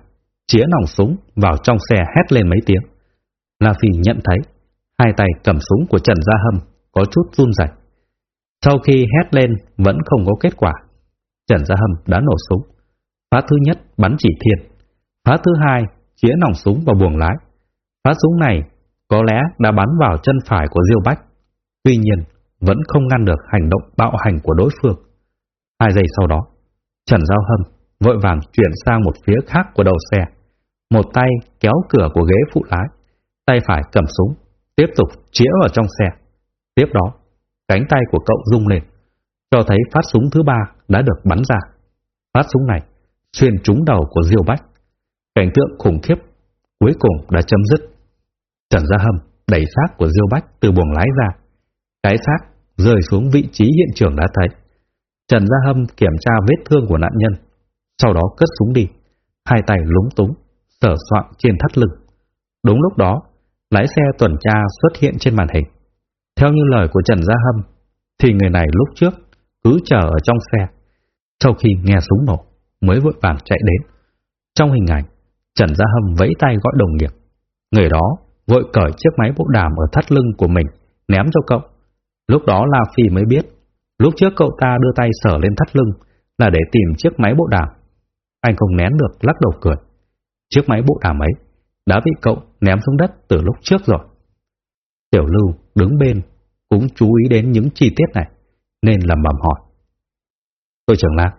chĩa nòng súng vào trong xe hét lên mấy tiếng. La Phi nhận thấy hai tay cầm súng của Trần Gia Hâm có chút run rẩy. Sau khi hét lên vẫn không có kết quả, Trần Gia Hâm đã nổ súng. Phá thứ nhất bắn chỉ thiên. Phá thứ hai chĩa nòng súng vào buồng lái. Phá súng này có lẽ đã bắn vào chân phải của Diêu Bách. Tuy nhiên, vẫn không ngăn được hành động bạo hành của đối phương. Hai giây sau đó, Trần Giao Hâm vội vàng chuyển sang một phía khác của đầu xe. Một tay kéo cửa của ghế phụ lái, tay phải cầm súng, tiếp tục chĩa vào trong xe. Tiếp đó, cánh tay của cậu rung lên cho thấy phát súng thứ ba đã được bắn ra. Phát súng này xuyên trúng đầu của Diêu Bách. Cảnh tượng khủng khiếp cuối cùng đã chấm dứt. Trần Gia Hâm đẩy xác của Diêu Bách từ buồng lái ra. Cái xác rơi xuống vị trí hiện trường đã thấy. Trần Gia Hâm kiểm tra vết thương của nạn nhân, sau đó cất súng đi, hai tay lúng túng, sở soạn trên thắt lưng. Đúng lúc đó, lái xe tuần tra xuất hiện trên màn hình. Theo như lời của Trần Gia Hâm, thì người này lúc trước cứ chờ ở trong xe. Sau khi nghe súng nổ, mới vội vàng chạy đến. Trong hình ảnh, Trần Gia Hâm vẫy tay gọi đồng nghiệp. Người đó vội cởi chiếc máy bộ đàm ở thắt lưng của mình, ném cho cậu. Lúc đó La Phi mới biết, lúc trước cậu ta đưa tay sở lên thắt lưng là để tìm chiếc máy bộ đàm. Anh không nén được lắc đầu cười. Chiếc máy bộ đàm ấy đã bị cậu ném xuống đất từ lúc trước rồi. Tiểu Lưu đứng bên cũng chú ý đến những chi tiết này, nên lầm bầm hỏi. Tôi trưởng Lan,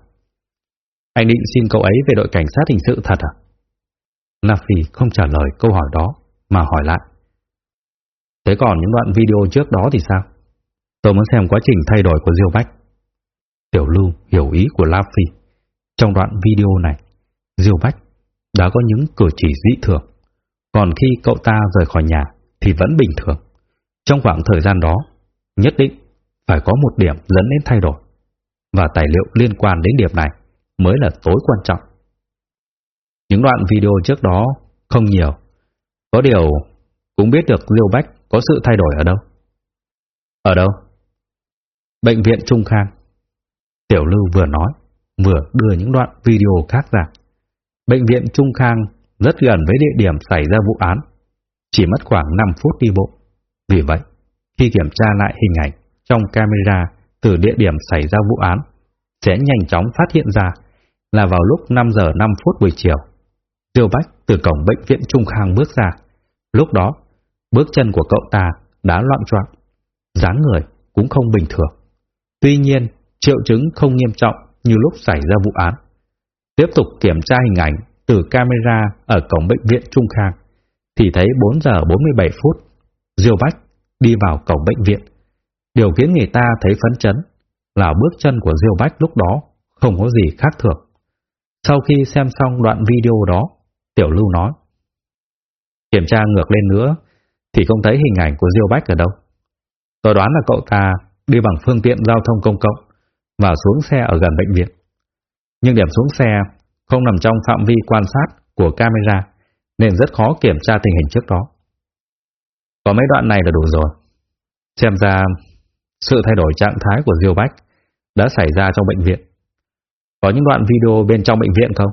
anh định xin cậu ấy về đội cảnh sát hình sự thật à? La Phi không trả lời câu hỏi đó, mà hỏi lại. Thế còn những đoạn video trước đó thì sao? Tôi muốn xem quá trình thay đổi của Diêu Bách. Tiểu Lưu hiểu ý của La Phi. Trong đoạn video này, Diêu Bách đã có những cử chỉ dị thường. Còn khi cậu ta rời khỏi nhà thì vẫn bình thường. Trong khoảng thời gian đó, nhất định phải có một điểm dẫn đến thay đổi. Và tài liệu liên quan đến điểm này mới là tối quan trọng. Những đoạn video trước đó không nhiều. Có điều cũng biết được Diêu Bách có sự thay đổi ở đâu. Ở đâu? Bệnh viện Trung Khang. Tiểu Lưu vừa nói, vừa đưa những đoạn video khác ra. Bệnh viện Trung Khang rất gần với địa điểm xảy ra vụ án, chỉ mất khoảng 5 phút đi bộ. Vì vậy, khi kiểm tra lại hình ảnh trong camera từ địa điểm xảy ra vụ án, sẽ nhanh chóng phát hiện ra là vào lúc 5 giờ 5 phút buổi chiều, Diêu Bách từ cổng bệnh viện Trung Khang bước ra. Lúc đó, bước chân của cậu ta đã loạn choạng, dáng người cũng không bình thường. Tuy nhiên, triệu chứng không nghiêm trọng như lúc xảy ra vụ án. Tiếp tục kiểm tra hình ảnh từ camera ở cổng bệnh viện Trung Khang, thì thấy 4 giờ 47 phút, Diêu Bách đi vào cổng bệnh viện. Điều khiến người ta thấy phấn chấn là bước chân của Diêu Bách lúc đó không có gì khác thường. Sau khi xem xong đoạn video đó, Tiểu Lưu nói, Kiểm tra ngược lên nữa, thì không thấy hình ảnh của Diêu Bách ở đâu. Tôi đoán là cậu ta đi bằng phương tiện giao thông công cộng và xuống xe ở gần bệnh viện. Nhưng điểm xuống xe không nằm trong phạm vi quan sát của camera, nên rất khó kiểm tra tình hình trước đó. Có mấy đoạn này là đủ rồi. Xem ra sự thay đổi trạng thái của Diêu Bách đã xảy ra trong bệnh viện. Có những đoạn video bên trong bệnh viện không?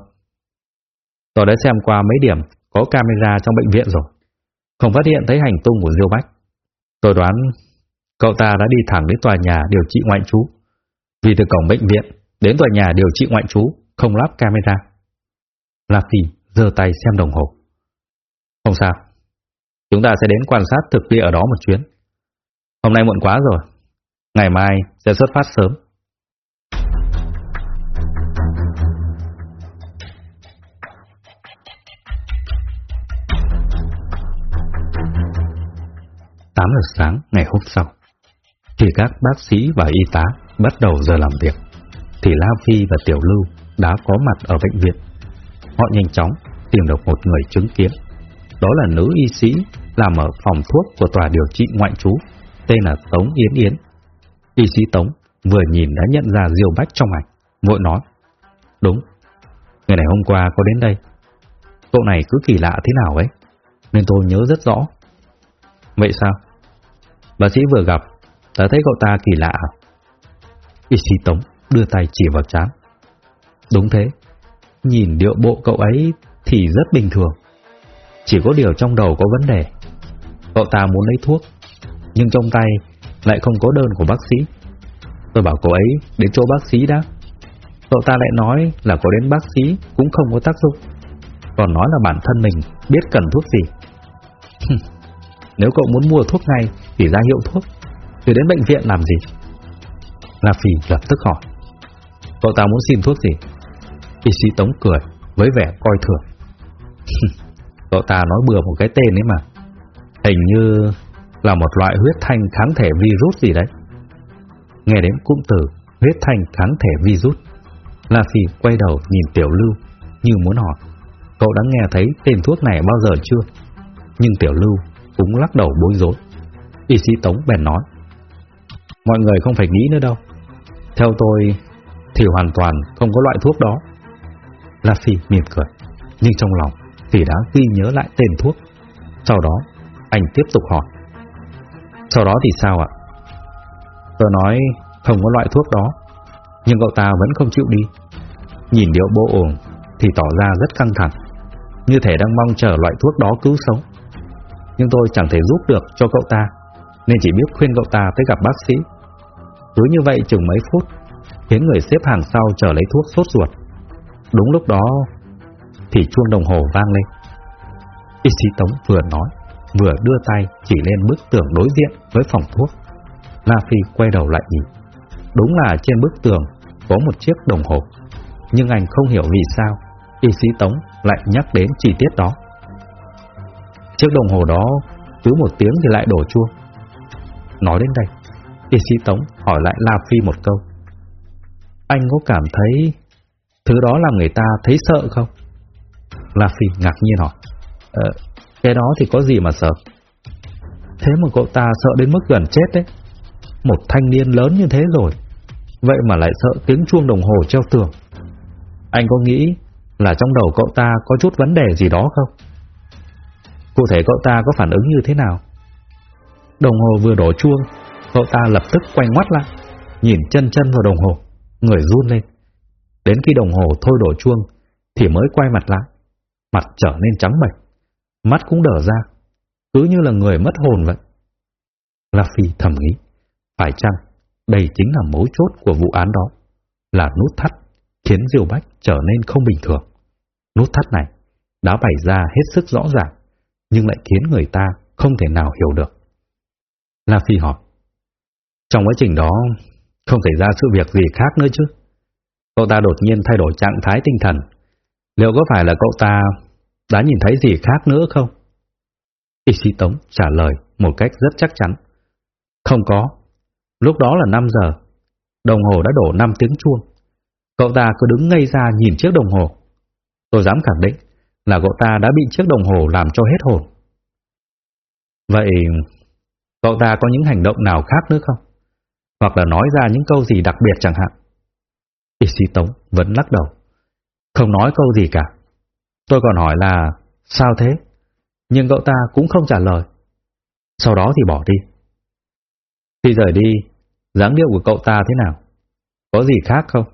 Tôi đã xem qua mấy điểm có camera trong bệnh viện rồi. Không phát hiện thấy hành tung của Diêu Bách. Tôi đoán cậu ta đã đi thẳng đến tòa nhà điều trị ngoại trú. Vì từ cổng bệnh viện đến tòa nhà điều trị ngoại trú, không lắp camera. La Phi giơ tay xem đồng hồ. Không sao. Chúng ta sẽ đến quan sát thực địa ở đó một chuyến. Hôm nay muộn quá rồi. Ngày mai sẽ xuất phát sớm. Tám giờ sáng ngày hôm sau. Khi các bác sĩ và y tá bắt đầu giờ làm việc, thì La Phi và Tiểu Lưu đã có mặt ở bệnh viện. Họ nhanh chóng tìm được một người chứng kiến. Đó là nữ y sĩ làm ở phòng thuốc của tòa điều trị ngoại trú, tên là Tống Yến Yến. Y sĩ Tống vừa nhìn đã nhận ra Diêu Bách trong ảnh, vội nói. Đúng, người này hôm qua có đến đây. Cậu này cứ kỳ lạ thế nào ấy, nên tôi nhớ rất rõ. Vậy sao? Bác sĩ vừa gặp, đã thấy cậu ta kỳ lạ à? Y sĩ Tống đưa tay chỉ vào chán. Đúng thế, nhìn điệu bộ cậu ấy thì rất bình thường. Chỉ có điều trong đầu có vấn đề. Cậu ta muốn lấy thuốc, nhưng trong tay lại không có đơn của bác sĩ. Tôi bảo cậu ấy đến chỗ bác sĩ đã. Cậu ta lại nói là có đến bác sĩ cũng không có tác dụng. Còn nói là bản thân mình biết cần thuốc gì. Nếu cậu muốn mua thuốc ngay thì ra hiệu thuốc Thì đến bệnh viện làm gì La Phi lập tức hỏi Cậu ta muốn xin thuốc gì Y sĩ Tống cười với vẻ coi thường Cậu ta nói bừa một cái tên ấy mà Hình như là một loại huyết thanh kháng thể virus gì đấy Nghe đến cụm từ huyết thanh kháng thể virus La Phi quay đầu nhìn Tiểu Lưu như muốn hỏi Cậu đã nghe thấy tên thuốc này bao giờ chưa? Nhưng Tiểu Lưu cũng lắc đầu bối rối. Y sĩ Tống bèn nói, mọi người không phải nghĩ nữa đâu. Theo tôi thì hoàn toàn không có loại thuốc đó. La Phi mỉm cười, nhưng trong lòng thì đã ghi nhớ lại tên thuốc. Sau đó, anh tiếp tục hỏi. Sau đó thì sao ạ? Tôi nói không có loại thuốc đó, nhưng cậu ta vẫn không chịu đi. Nhìn điệu bộ ổn thì tỏ ra rất căng thẳng, như thể đang mong chờ loại thuốc đó cứu sống. Nhưng tôi chẳng thể giúp được cho cậu ta, nên chỉ biết khuyên cậu ta tới gặp bác sĩ. Cứ như vậy chừng mấy phút, khiến người xếp hàng sau chờ lấy thuốc sốt ruột. Đúng lúc đó thì chuông đồng hồ vang lên. Y sĩ Tống vừa nói, vừa đưa tay chỉ lên bức tường đối diện với phòng thuốc. La Phi quay đầu lại nhìn. Đúng là trên bức tường có một chiếc đồng hồ, nhưng anh không hiểu vì sao y sĩ Tống lại nhắc đến chi tiết đó. Chiếc đồng hồ đó cứ một tiếng thì lại đổ chuông. Nói đến đây, y sĩ Tống hỏi lại La Phi một câu. Anh có cảm thấy thứ đó làm người ta thấy sợ không? La Phi ngạc nhiên hỏi. Ờ, cái đó thì có gì mà sợ? Thế mà cậu ta sợ đến mức gần chết đấy. Một thanh niên lớn như thế rồi, vậy mà lại sợ tiếng chuông đồng hồ treo tường. Anh có nghĩ là trong đầu cậu ta có chút vấn đề gì đó không? Cụ thể cậu ta có phản ứng như thế nào? Đồng hồ vừa đổ chuông, cậu ta lập tức quay ngoắt lại, nhìn chân chân vào đồng hồ, người run lên. Đến khi đồng hồ thôi đổ chuông, thì mới quay mặt lại, mặt trở nên trắng bệch, mắt cũng đờ ra, cứ như là người mất hồn vậy. La Phi thầm nghĩ, phải chăng đây chính là mấu chốt của vụ án đó, là nút thắt khiến Diêu Bách trở nên không bình thường. Nút thắt này đã bày ra hết sức rõ ràng, nhưng lại khiến người ta không thể nào hiểu được. La Phi hỏi, trong quá trình đó không xảy ra sự việc gì khác nữa chứ? Cậu ta đột nhiên thay đổi trạng thái tinh thần, liệu có phải là cậu ta đã nhìn thấy gì khác nữa không? Y sĩ Tống trả lời một cách rất chắc chắn. Không có. Lúc đó là 5 giờ. Đồng hồ đã đổ 5 tiếng chuông. Cậu ta cứ đứng ngây ra nhìn chiếc đồng hồ. Tôi dám khẳng định là cậu ta đã bị chiếc đồng hồ làm cho hết hồn. Vậy cậu ta có những hành động nào khác nữa không? Hoặc là nói ra những câu gì đặc biệt chẳng hạn? Y sĩ Tống vẫn lắc đầu. Không nói câu gì cả. Tôi còn hỏi là sao thế? Nhưng cậu ta cũng không trả lời. Sau đó thì bỏ đi. Khi rời đi, dáng điệu của cậu ta thế nào? Có gì khác không?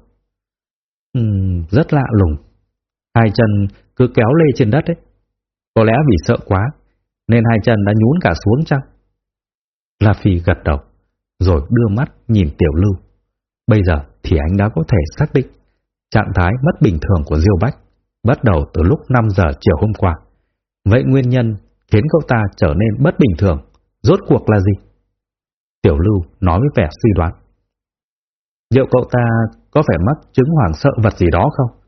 Uhm, rất lạ lùng. Hai chân cứ kéo lê trên đất ấy. Có lẽ vì sợ quá, nên hai chân đã nhún cả xuống chăng? La Phi gật đầu, rồi đưa mắt nhìn Tiểu Lưu. Bây giờ thì anh đã có thể xác định trạng thái mất bình thường của Diêu Bách bắt đầu từ lúc 5 giờ chiều hôm qua. Vậy nguyên nhân khiến cậu ta trở nên bất bình thường, rốt cuộc là gì? Tiểu Lưu nói với vẻ suy đoán. Liệu cậu ta có phải mắc chứng hoảng sợ vật gì đó không?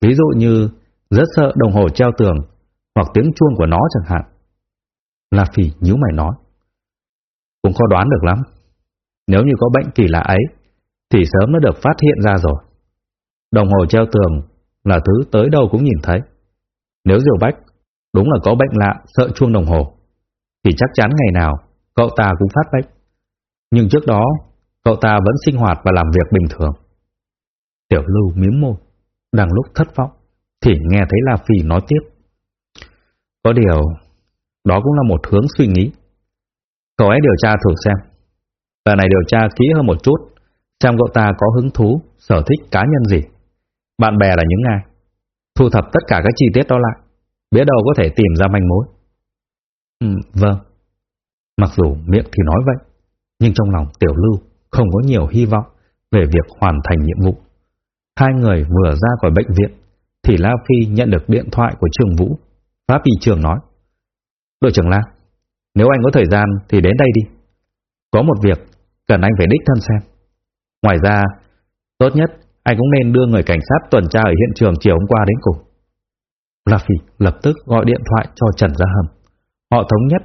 Ví dụ như rất sợ đồng hồ treo tường hoặc tiếng chuông của nó chẳng hạn. La Phi nhíu mày nói. Cũng khó đoán được lắm. Nếu như có bệnh kỳ lạ ấy, thì sớm nó được phát hiện ra rồi. Đồng hồ treo tường là thứ tới đâu cũng nhìn thấy. Nếu Diều Bách đúng là có bệnh lạ sợ chuông đồng hồ, thì chắc chắn ngày nào cậu ta cũng phát bệnh. Nhưng trước đó, cậu ta vẫn sinh hoạt và làm việc bình thường. Tiểu Lưu miếm môi, đang lúc thất vọng, thì nghe thấy La Phi nói tiếp. Có điều, đó cũng là một hướng suy nghĩ. Cậu ấy điều tra thử xem. Lần này điều tra kỹ hơn một chút, xem cậu ta có hứng thú, sở thích cá nhân gì. Bạn bè là những ai? Thu thập tất cả các chi tiết đó lại, biết đâu có thể tìm ra manh mối. Ừ, vâng. Mặc dù miệng thì nói vậy, nhưng trong lòng Tiểu Lưu không có nhiều hy vọng về việc hoàn thành nhiệm vụ. Hai người vừa ra khỏi bệnh viện, thì La Phi nhận được điện thoại của Trường Vũ. Pháp y trường nói, Đội trưởng La, nếu anh có thời gian thì đến đây đi. Có một việc cần anh phải đích thân xem. Ngoài ra, tốt nhất anh cũng nên đưa người cảnh sát tuần tra ở hiện trường chiều hôm qua đến cùng. La Phi lập tức gọi điện thoại cho Trần Gia Hâm. Họ thống nhất,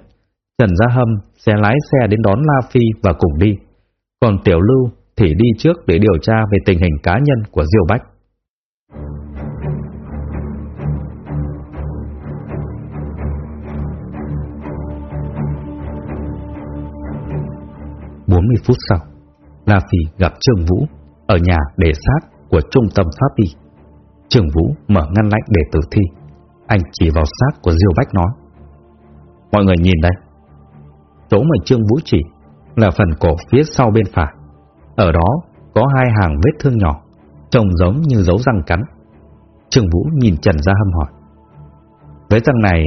Trần Gia Hâm sẽ lái xe đến đón La Phi và cùng đi. Còn Tiểu Lưu thì đi trước để điều tra về tình hình cá nhân của Diêu Bách. 40 phút sau, La Phi gặp Trương Vũ ở nhà để xác của trung tâm pháp y. Trương Vũ mở ngăn lạnh để tử thi. Anh chỉ vào xác của Diêu Bách nói. Mọi người nhìn đây. Chỗ mà Trương Vũ chỉ là phần cổ phía sau bên phải. Ở đó có hai hàng vết thương nhỏ, trông giống như dấu răng cắn. Trương Vũ nhìn Trần Gia Hâm hỏi. Vết răng này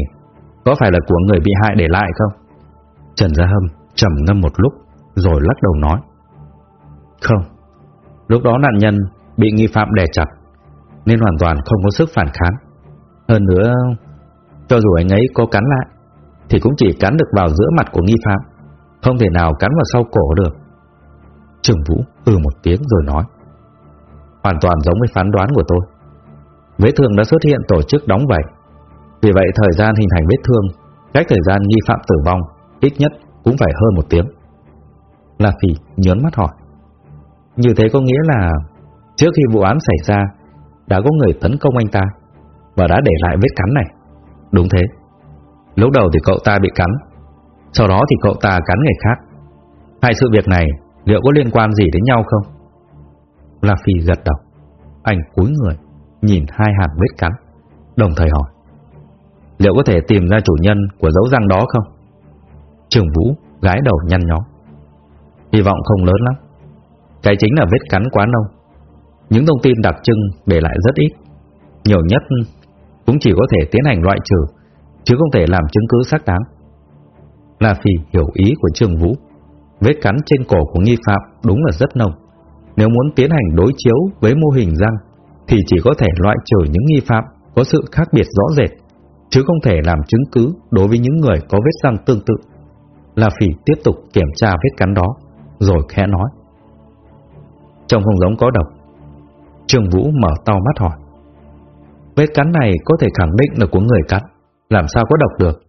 có phải là của người bị hại để lại không? Trần Gia Hâm trầm ngâm một lúc rồi lắc đầu nói. Không, lúc đó nạn nhân bị nghi phạm đè chặt nên hoàn toàn không có sức phản kháng. Hơn nữa, cho dù anh ấy có cắn lại thì cũng chỉ cắn được vào giữa mặt của nghi phạm, không thể nào cắn vào sau cổ được. Trường Vũ ừ một tiếng rồi nói. Hoàn toàn giống với phán đoán của tôi. Vết thương đã xuất hiện tổ chức đóng vảy. Vì vậy thời gian hình thành vết thương, cách thời gian nghi phạm tử vong ít nhất cũng phải hơn một tiếng. La Phi nhớn mắt hỏi. Như thế có nghĩa là trước khi vụ án xảy ra đã có người tấn công anh ta và đã để lại vết cắn này. Đúng thế. Lúc đầu thì cậu ta bị cắn, sau đó thì cậu ta cắn người khác. Hai sự việc này liệu có liên quan gì đến nhau không? La Phi gật đầu. Anh cúi người, nhìn hai hàng vết cắn, đồng thời hỏi. Liệu có thể tìm ra chủ nhân của dấu răng đó không? Trường Vũ gái đầu nhăn nhó. Hy vọng không lớn lắm. Cái chính là vết cắn quá nông. Những thông tin đặc trưng để lại rất ít. Nhiều nhất cũng chỉ có thể tiến hành loại trừ, chứ không thể làm chứng cứ xác đáng. La Phi hiểu ý của Trương Vũ. Vết cắn trên cổ của nghi phạm đúng là rất nông. Nếu muốn tiến hành đối chiếu với mô hình răng, thì chỉ có thể loại trừ những nghi phạm có sự khác biệt rõ rệt, chứ không thể làm chứng cứ đối với những người có vết răng tương tự. La Phi tiếp tục kiểm tra vết cắn đó, rồi khẽ nói. Trông không giống có độc. Trương Vũ mở to mắt hỏi. Vết cắn này có thể khẳng định là của người cắn, làm sao có độc được?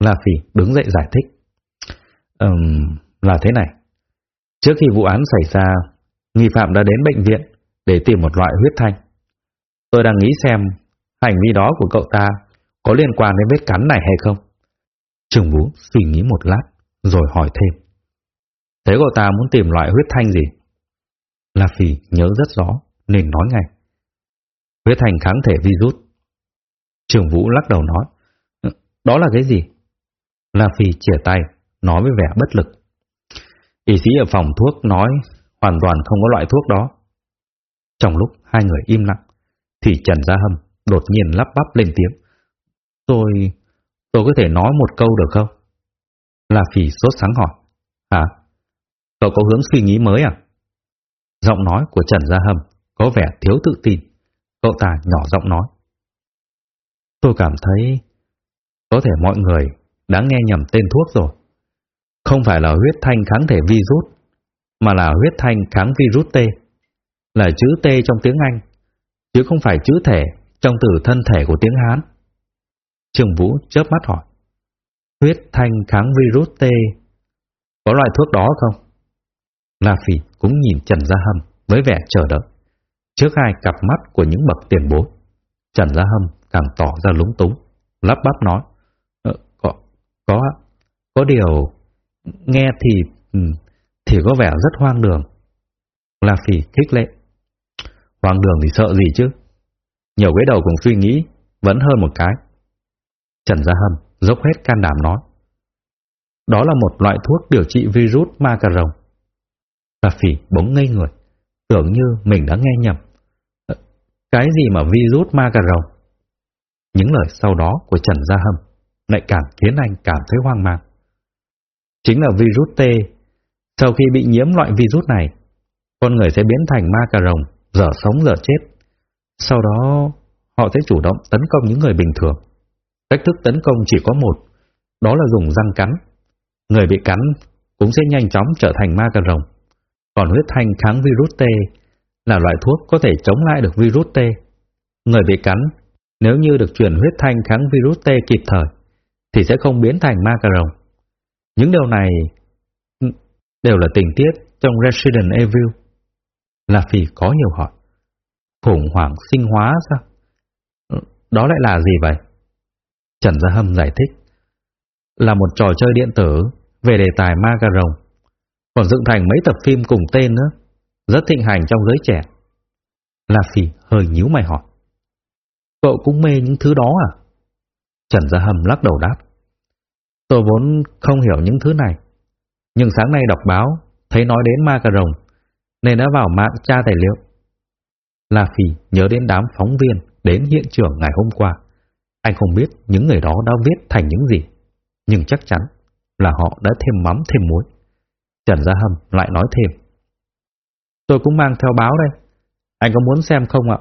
La Phỉ đứng dậy giải thích. Ừm, là thế này. Trước khi vụ án xảy ra, nghi phạm đã đến bệnh viện để tìm một loại huyết thanh. Tôi đang nghĩ xem hành vi đó của cậu ta có liên quan đến vết cắn này hay không. Trường Vũ suy nghĩ một lát, rồi hỏi thêm. Thế cậu ta muốn tìm loại huyết thanh gì? La Phỉ nhớ rất rõ, nên nói ngay. Huyết thanh kháng thể virus. Trường Vũ lắc đầu nói. Ừ, đó là cái gì? La Phi chìa tay, nói với vẻ bất lực. Y sĩ ở phòng thuốc nói hoàn toàn không có loại thuốc đó. Trong lúc hai người im lặng, thì Trần Gia Hâm đột nhiên lắp bắp lên tiếng. Tôi... tôi có thể nói một câu được không? La Phi sốt sáng hỏi. Hả? Cậu có hướng suy nghĩ mới à? Giọng nói của Trần Gia Hâm có vẻ thiếu tự tin. Cậu ta nhỏ giọng nói. Tôi cảm thấy có thể mọi người đã nghe nhầm tên thuốc rồi. Không phải là huyết thanh kháng thể virus, mà là huyết thanh kháng virus T, là chữ T trong tiếng Anh, chứ không phải chữ thể trong từ thân thể của tiếng Hán. Trường Vũ chớp mắt hỏi, huyết thanh kháng virus T, có loại thuốc đó không? La phi cũng nhìn Trần Gia Hâm với vẻ chờ đợi. Trước hai cặp mắt của những bậc tiền bối, Trần Gia Hâm càng tỏ ra lúng túng, lắp bắp nói, ờ, có, có, có điều, nghe thì, ừ, thì có vẻ rất hoang đường. La phi khích lệ, hoang đường thì sợ gì chứ, nhiều cái đầu cùng suy nghĩ, vẫn hơn một cái. Trần Gia Hâm dốc hết can đảm nói, đó là một loại thuốc điều trị virus ma cà rồng. La Phỉ bỗng ngây người, tưởng như mình đã nghe nhầm. Ờ, cái gì mà virus ma cà rồng? Những lời sau đó của Trần Gia Hâm lại càng khiến anh cảm thấy hoang mang. Chính là virus T. Sau khi bị nhiễm loại virus này, con người sẽ biến thành ma cà rồng, dở sống dở chết. Sau đó, họ sẽ chủ động tấn công những người bình thường. Cách thức tấn công chỉ có một, đó là dùng răng cắn. Người bị cắn cũng sẽ nhanh chóng trở thành ma cà rồng. Còn huyết thanh kháng virus T là loại thuốc có thể chống lại được virus T. Người bị cắn, nếu như được chuyển huyết thanh kháng virus T kịp thời, thì sẽ không biến thành ma cà rồng. Những điều này đều là tình tiết trong Resident Evil. là vì có nhiều hỏi. Khủng hoảng sinh hóa sao? Đó lại là gì vậy? Trần Gia Hâm giải thích. Là một trò chơi điện tử về đề tài ma cà rồng còn dựng thành mấy tập phim cùng tên nữa, rất thịnh hành trong giới trẻ. La Phi hơi nhíu mày hỏi. Cậu cũng mê những thứ đó à? Trần Gia Hâm lắc đầu đáp. Tôi vốn không hiểu những thứ này, nhưng sáng nay đọc báo, thấy nói đến ma cà rồng, nên đã vào mạng tra tài liệu. La Phi nhớ đến đám phóng viên đến hiện trường ngày hôm qua. Anh không biết những người đó đã viết thành những gì, nhưng chắc chắn là họ đã thêm mắm thêm muối. Trần Gia Hâm lại nói thêm. Tôi cũng mang theo báo đây. Anh có muốn xem không ạ?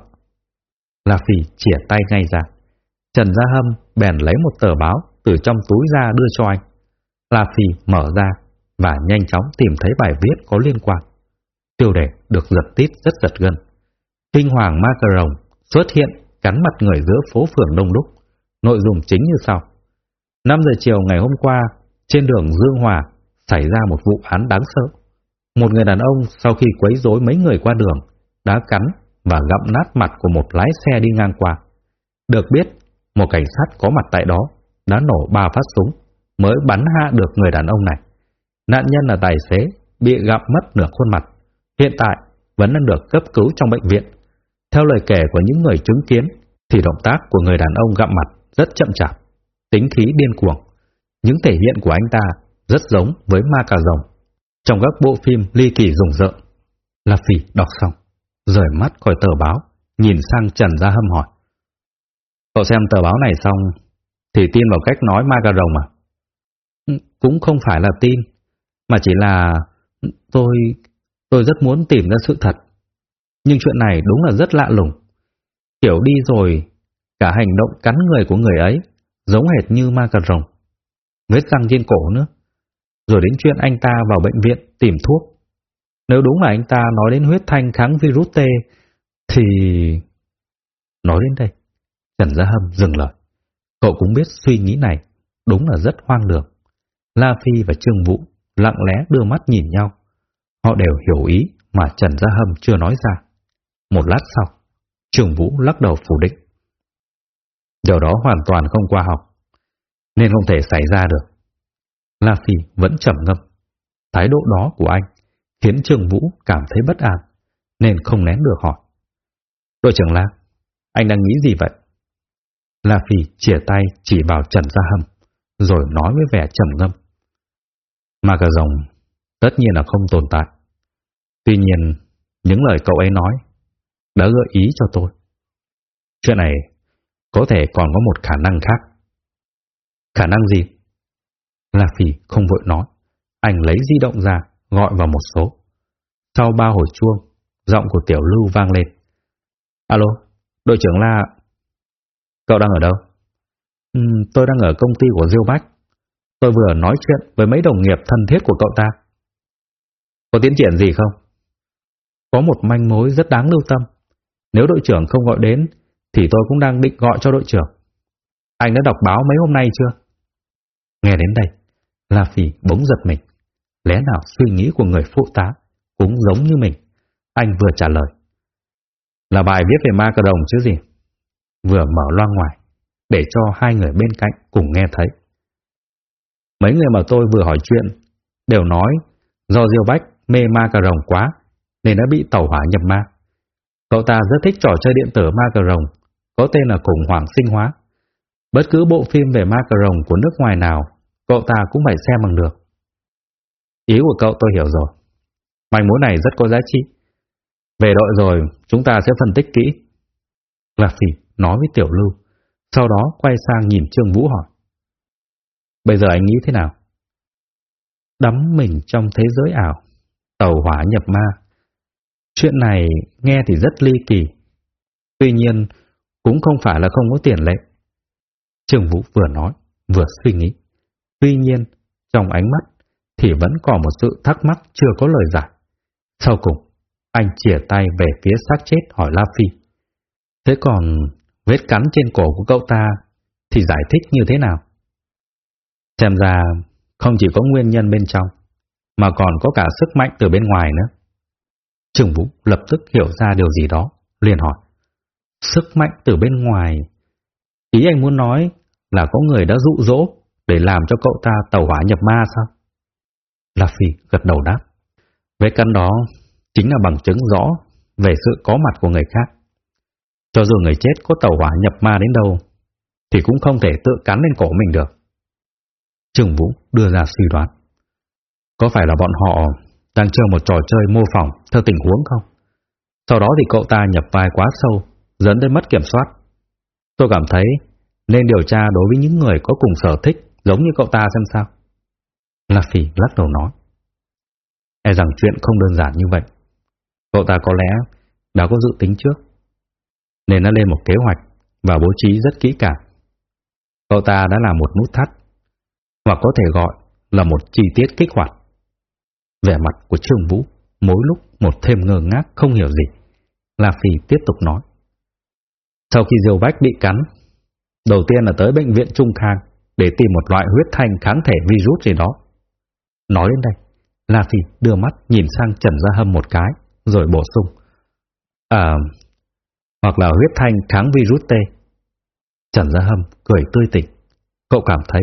La Phi chỉa tay ngay ra. Trần Gia Hâm bèn lấy một tờ báo từ trong túi ra đưa cho anh. La Phi mở ra và nhanh chóng tìm thấy bài viết có liên quan. Tiêu đề được giật tít rất giật gân. Kinh hoàng ma cà rồng xuất hiện cắn mặt người giữa phố phường đông đúc. Nội dung chính như sau. 5 giờ chiều ngày hôm qua, trên đường Dương Hòa xảy ra một vụ án đáng sợ. Một người đàn ông sau khi quấy rối mấy người qua đường đã cắn và gặm nát mặt của một lái xe đi ngang qua. Được biết, một cảnh sát có mặt tại đó đã nổ ba phát súng mới bắn hạ được người đàn ông này. Nạn nhân là tài xế, bị gặm mất nửa khuôn mặt. Hiện tại vẫn đang được cấp cứu trong bệnh viện. Theo lời kể của những người chứng kiến, thì động tác của người đàn ông gặm mặt rất chậm chạp, tính khí điên cuồng. Những thể hiện của anh ta rất giống với ma cà rồng. Trong các bộ phim ly kỳ rùng rợn, La Phi đọc xong, rời mắt khỏi tờ báo, nhìn sang Trần Gia Hâm hỏi. Cậu xem tờ báo này xong, thì tin vào cách nói ma cà rồng à? Ừ, cũng không phải là tin, mà chỉ là tôi tôi rất muốn tìm ra sự thật. Nhưng chuyện này đúng là rất lạ lùng. Kiểu đi rồi, cả hành động cắn người của người ấy giống hệt như ma cà rồng. Vết răng trên cổ nữa. Rồi đến chuyện anh ta vào bệnh viện tìm thuốc. Nếu đúng là anh ta nói đến huyết thanh kháng virus T, thì... Nói đến đây, Trần Gia Hâm dừng lời. Cậu cũng biết suy nghĩ này đúng là rất hoang đường. La Phi và Trương Vũ lặng lẽ đưa mắt nhìn nhau. Họ đều hiểu ý mà Trần Gia Hâm chưa nói ra. Một lát sau, Trương Vũ lắc đầu phủ định. Điều đó hoàn toàn không qua học, nên không thể xảy ra được. La Phi vẫn trầm ngâm. Thái độ đó của anh khiến Trương Vũ cảm thấy bất an, nên không nén được hỏi. Đội trưởng La, anh đang nghĩ gì vậy? La Phi chìa tay chỉ vào Trần Gia Hâm, rồi nói với vẻ trầm ngâm. Mà cả rồng tất nhiên là không tồn tại. Tuy nhiên, những lời cậu ấy nói đã gợi ý cho tôi. Chuyện này có thể còn có một khả năng khác. Khả năng gì? La Phi không vội nói. Anh lấy di động ra, gọi vào một số. Sau ba hồi chuông, giọng của Tiểu Lưu vang lên. Alo, đội trưởng La... Cậu đang ở đâu? Ừ, tôi đang ở công ty của Diêu Bách. Tôi vừa nói chuyện với mấy đồng nghiệp thân thiết của cậu ta. Có tiến triển gì không? Có một manh mối rất đáng lưu tâm. Nếu đội trưởng không gọi đến, thì tôi cũng đang định gọi cho đội trưởng. Anh đã đọc báo mấy hôm nay chưa? Nghe đến đây, La Phi bỗng giật mình. Lẽ nào suy nghĩ của người phụ tá cũng giống như mình? Anh vừa trả lời. Là bài viết về ma cà đồng chứ gì? Vừa mở loa ngoài, để cho hai người bên cạnh cùng nghe thấy. Mấy người mà tôi vừa hỏi chuyện đều nói do Diêu Bách mê ma cà rồng quá nên đã bị tẩu hỏa nhập ma. Cậu ta rất thích trò chơi điện tử ma cà rồng có tên là khủng hoảng sinh hóa. Bất cứ bộ phim về ma cà rồng của nước ngoài nào cậu ta cũng phải xem bằng được. Ý của cậu tôi hiểu rồi. Manh mối này rất có giá trị. Về đội rồi, chúng ta sẽ phân tích kỹ. Lạc Phỉ nói với Tiểu Lưu, sau đó quay sang nhìn Trương Vũ hỏi. Bây giờ anh nghĩ thế nào? Đắm mình trong thế giới ảo, tàu hỏa nhập ma. Chuyện này nghe thì rất ly kỳ. Tuy nhiên, cũng không phải là không có tiền lệ. Trương Vũ vừa nói, vừa suy nghĩ. Tuy nhiên, trong ánh mắt thì vẫn còn một sự thắc mắc chưa có lời giải. Sau cùng, anh chìa tay về phía xác chết hỏi La Phi. Thế còn vết cắn trên cổ của cậu ta thì giải thích như thế nào? Xem ra không chỉ có nguyên nhân bên trong, mà còn có cả sức mạnh từ bên ngoài nữa. Trường Vũ lập tức hiểu ra điều gì đó, liền hỏi. Sức mạnh từ bên ngoài? Ý anh muốn nói là có người đã dụ dỗ để làm cho cậu ta tàu hỏa nhập ma sao? La Phi gật đầu đáp. Vết cắn đó chính là bằng chứng rõ về sự có mặt của người khác. Cho dù người chết có tàu hỏa nhập ma đến đâu, thì cũng không thể tự cắn lên cổ mình được. Trương Vũ đưa ra suy đoán. Có phải là bọn họ đang chơi một trò chơi mô phỏng theo tình huống không? Sau đó thì cậu ta nhập vai quá sâu, dẫn đến mất kiểm soát. Tôi cảm thấy nên điều tra đối với những người có cùng sở thích giống như cậu ta xem sao. La Phi lắc đầu nói. E rằng chuyện không đơn giản như vậy. Cậu ta có lẽ đã có dự tính trước, nên đã lên một kế hoạch và bố trí rất kỹ càng. Cậu ta đã là một nút thắt, hoặc có thể gọi là một chi tiết kích hoạt. Vẻ mặt của Trương Vũ mỗi lúc một thêm ngơ ngác không hiểu gì. La Phi tiếp tục nói. Sau khi Diêu Bách bị cắn, đầu tiên là tới bệnh viện Trung Khang để tìm một loại huyết thanh kháng thể virus gì đó. Nói đến đây, La Phi đưa mắt nhìn sang Trần Gia Hâm một cái, rồi bổ sung. À, hoặc là huyết thanh kháng virus T. Trần Gia Hâm cười tươi tỉnh. Cậu cảm thấy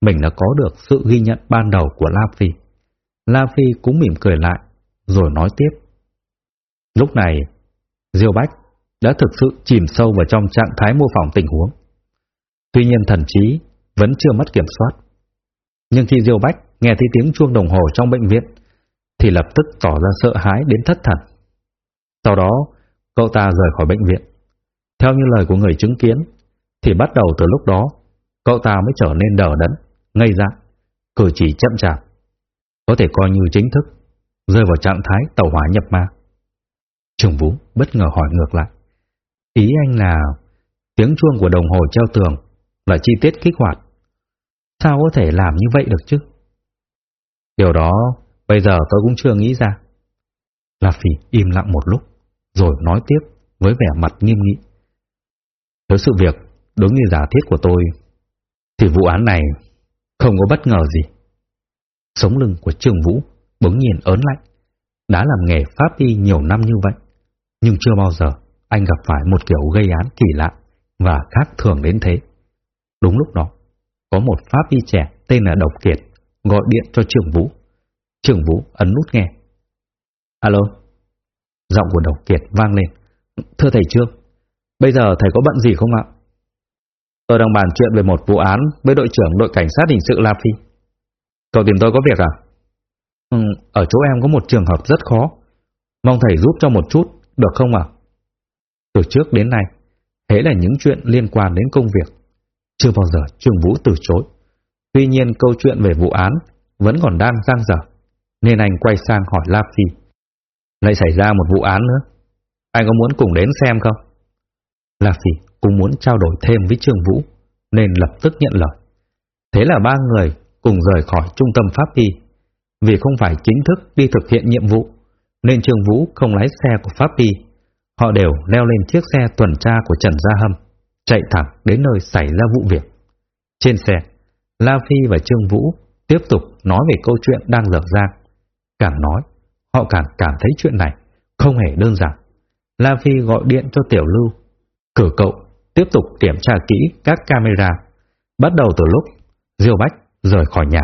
mình đã có được sự ghi nhận ban đầu của La Phi. La Phi cũng mỉm cười lại, rồi nói tiếp. Lúc này, Diêu Bách đã thực sự chìm sâu vào trong trạng thái mô phỏng tình huống. Tuy nhiên thần trí vẫn chưa mất kiểm soát. Nhưng khi Diêu Bách nghe thấy tiếng chuông đồng hồ trong bệnh viện, thì lập tức tỏ ra sợ hãi đến thất thần. Sau đó, cậu ta rời khỏi bệnh viện. Theo như lời của người chứng kiến, thì bắt đầu từ lúc đó, cậu ta mới trở nên đờ đẫn, ngây dại, cử chỉ chậm chạp. Có thể coi như chính thức, rơi vào trạng thái tàu hỏa nhập ma. Trường Vũ bất ngờ hỏi ngược lại. Ý anh là tiếng chuông của đồng hồ treo tường là chi tiết kích hoạt. Sao có thể làm như vậy được chứ? Điều đó bây giờ tôi cũng chưa nghĩ ra. La Phỉ im lặng một lúc, rồi nói tiếp với vẻ mặt nghiêm nghị. Nếu sự việc đúng như giả thiết của tôi, thì vụ án này không có bất ngờ gì. Sống lưng của Trường Vũ bỗng nhiên ớn lạnh. Đã làm nghề pháp y nhiều năm như vậy, nhưng chưa bao giờ anh gặp phải một kiểu gây án kỳ lạ và khác thường đến thế. Đúng lúc đó, có một pháp y trẻ tên là Độc Kiệt gọi điện cho Trường Vũ. Trường Vũ ấn nút nghe. Alo. Giọng của Độc Kiệt vang lên. Thưa thầy Trương, bây giờ thầy có bận gì không ạ? Tôi đang bàn chuyện về một vụ án với đội trưởng đội cảnh sát hình sự La Phi. Cậu tìm tôi có việc à? Ừ, ở chỗ em có một trường hợp rất khó. Mong thầy giúp cho một chút, được không ạ? Từ trước đến nay, thế là những chuyện liên quan đến công việc. Chưa bao giờ Trương Vũ từ chối. Tuy nhiên câu chuyện về vụ án vẫn còn đang giang dở, nên anh quay sang hỏi La Phi. Lại xảy ra một vụ án nữa. Anh có muốn cùng đến xem không? La Phi cũng muốn trao đổi thêm với Trương Vũ, nên lập tức nhận lời. Thế là ba người cùng rời khỏi trung tâm pháp y. Vì không phải chính thức đi thực hiện nhiệm vụ, nên Trương Vũ không lái xe của pháp y. Họ đều leo lên chiếc xe tuần tra của Trần Gia Hâm, chạy thẳng đến nơi xảy ra vụ việc. Trên xe, La Phi và Trương Vũ tiếp tục nói về câu chuyện đang lở ra. Càng nói, họ càng cảm thấy chuyện này không hề đơn giản. La Phi gọi điện cho Tiểu Lưu, cử cậu tiếp tục kiểm tra kỹ các camera, bắt đầu từ lúc Diêu Bách rời khỏi nhà.